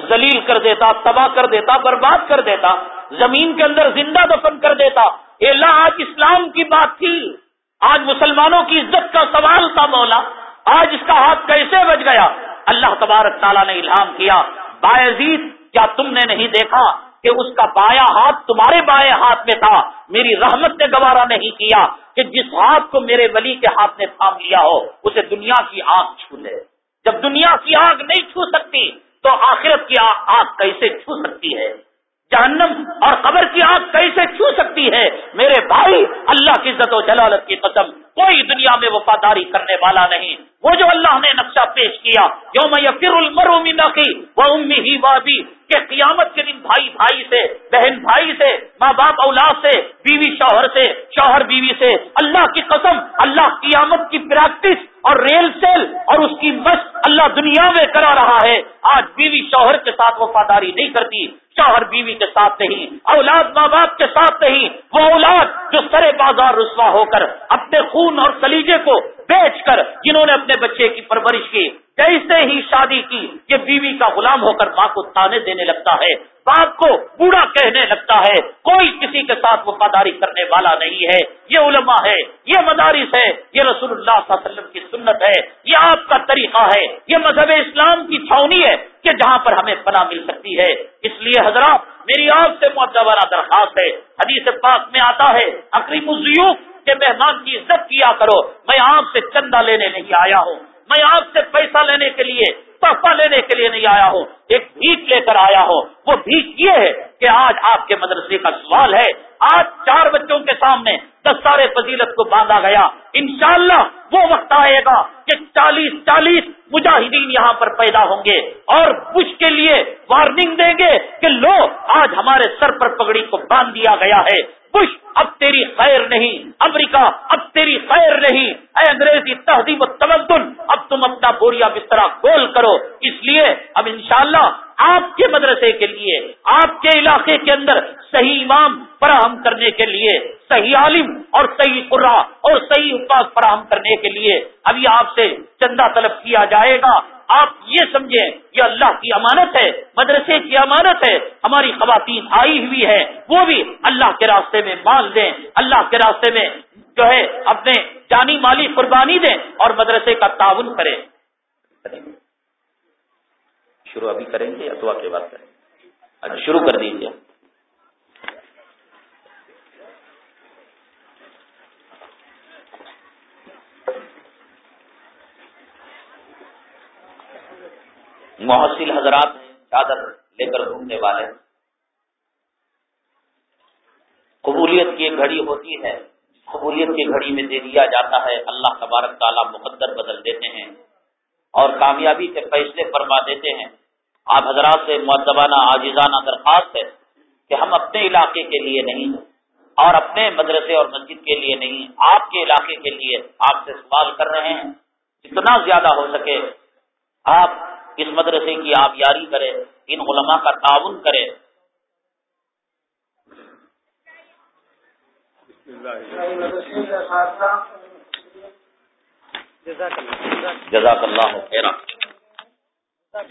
A: ذلیل کر دیتا، تباہ کر دیتا، برباد کر دیتا۔ زمین کے اندر زندہ دفن کر دیتا۔ اے اللہ، آج اسلام کی بات تھی۔ آج مسلمانوں کی عزت کا سوال تھا مولا۔ آج اس کا ہاتھ کیسے بچ گیا؟ اللہ تبارک تعالیٰ نے الہام کیا۔ باعزید کیا تم نے نہیں دیکھا کہ اس کا بایا ہاتھ تمہارے بائیں ہاتھ میں تھا؟ میری رحمت نے گوارا نہیں کیا کہ جس ہاتھ کو میرے ولی کے ہاتھ نے تھام لیا ہو، اسے دنیا کی آگ چھو لے۔ جب دنیا کی آگ نہیں چھو سکتی، تو آخرت کی آگ کیسے چھو سکتی ہے؟ جہنم اور قبر کی آگ کیسے چھو سکتی ہے؟ میرے بھائی، اللہ کی عزت و جلالت کی قسم، کوئی دنیا میں وفاداری کرنے والا نہیں۔ وہ جو اللہ نے نقشہ پیش کیا، یوم یفر المر کی وہ امی ہی بابی کہ قیامت کے دن بھائی بھائی سے، بہن بھائی سے، ماں باپ اولاد سے، بیوی شوہر سے، شوہر بیوی سے، اللہ کی قسم، اللہ قیامت کی پریکٹس اور ریل سیل اور اس کی مشق اللہ دنیا میں کرا رہا ہے، آج بیوی شوہر کے ساتھ وفاداری نہیں کرتی، شوہر بیوی کے ساتھ نہیں، اولاد ماں باپ کے ساتھ نہیں، وہ اولاد جو سرے بازار رسوا ہو کر اپنے خون اور کلیجے کو بیچ کر جنہوں نے اپنے بچے کی پرورش کی، جیسے ہی شادی کی یہ بیوی کا غلام ہو کر ماں کو تانے دینے لگتا ہے، باپ کو بوڑھا کہنے لگتا ہے، کوئی کسی کے ساتھ وفاداری کرنے والا نہیں ہے، یہ علماء ہے، یہ مدارس ہے، یہ رسول اللہ صلی اللہ علیہ وسلم کی سنت ہے، یہ آپ کا طریقہ ہے۔ یہ مذہب اسلام کی چھاونی ہے کہ جہاں پر ہمیں پناہ مل سکتی ہے۔ اس لیے حضرات، میری آپ سے معتبرہ درخواست ہے۔ حدیث پاک میں آتا ہے اکریم الزیوف کے مہمان کی عزت کیا کرو۔ میں آپ سے چندہ لینے نہیں آیا ہوں۔ میں آپ سے پیسہ لینے کے لیے، تحفہ لینے کے لیے نہیں آیا ہوں۔ ایک بھیک لے کر آیا ہوں۔ وہ بھیک یہ ہے کہ آج آپ کے مدرسے کا سوال ہے۔ آج چار بچوں کے سامنے دستار فضیلت کو باندھا گیا۔ انشاءاللہ وہ وقت آئے گا کہ چالیس چالیس مجاہدین یہاں پر پیدا ہوں گے اور بش کے لیے وارننگ دیں گے کہ لو، آج ہمارے سر پر پگڑی کو باندھ دیا گیا ہے۔ بش، اب تیری خیر نہیں۔ امریکہ، اب تیری خیر نہیں۔ اے انگریزی تہذیب و تمدن، اب تم اپنا بوریا بسترا گول کرو۔ اس لیے اب انشاءاللہ آپ کے مدرسے کے لیے، آپ کے علاقے کے اندر صحیح امام فراہم کرنے کے لیے، صحیح عالم اور صحیح قرا اور صحیح افاظ فراہم کرنے کے لیے ابھی آپ سے چندہ طلب کیا جائے گا۔ آپ یہ سمجھیں، یہ اللہ کی امانت ہے، مدرسے کی امانت ہے، ہماری خواتین آئی ہوئی ہے وہ بھی اللہ کے راستے میں مال دیں، اللہ کے راستے میں جو ہے اپنے جانی مالی قربانی دیں اور مدرسے کا تعاون کریں۔ شروع ابھی کریں گے اتوا کے بعد کریں گے؟ اچھا شروع کر دیجیے محسل حضرات چادر لے کر گھومنے والے قبولیت کی ایک گھڑی ہوتی ہے۔ قبولیت کی گھڑی میں دے دیا جاتا ہے۔ اللہ تبارک تعالیٰ مقدر بدل دیتے ہیں اور کامیابی کے فیصلے فرما دیتے ہیں۔ آپ حضرات سے معدبانہ آجزانہ درخواست ہے کہ ہم اپنے علاقے کے لیے نہیں اور اپنے مدرسے اور مسجد کے لیے نہیں آپ کے علاقے کے لیے آپ سے سوال کر رہے ہیں۔ جتنا زیادہ ہو سکے آپ اس مدرسے کی آپ یاری کریں، ان علماء کا تعاون کریں۔ جزاک اللہ خیرہ۔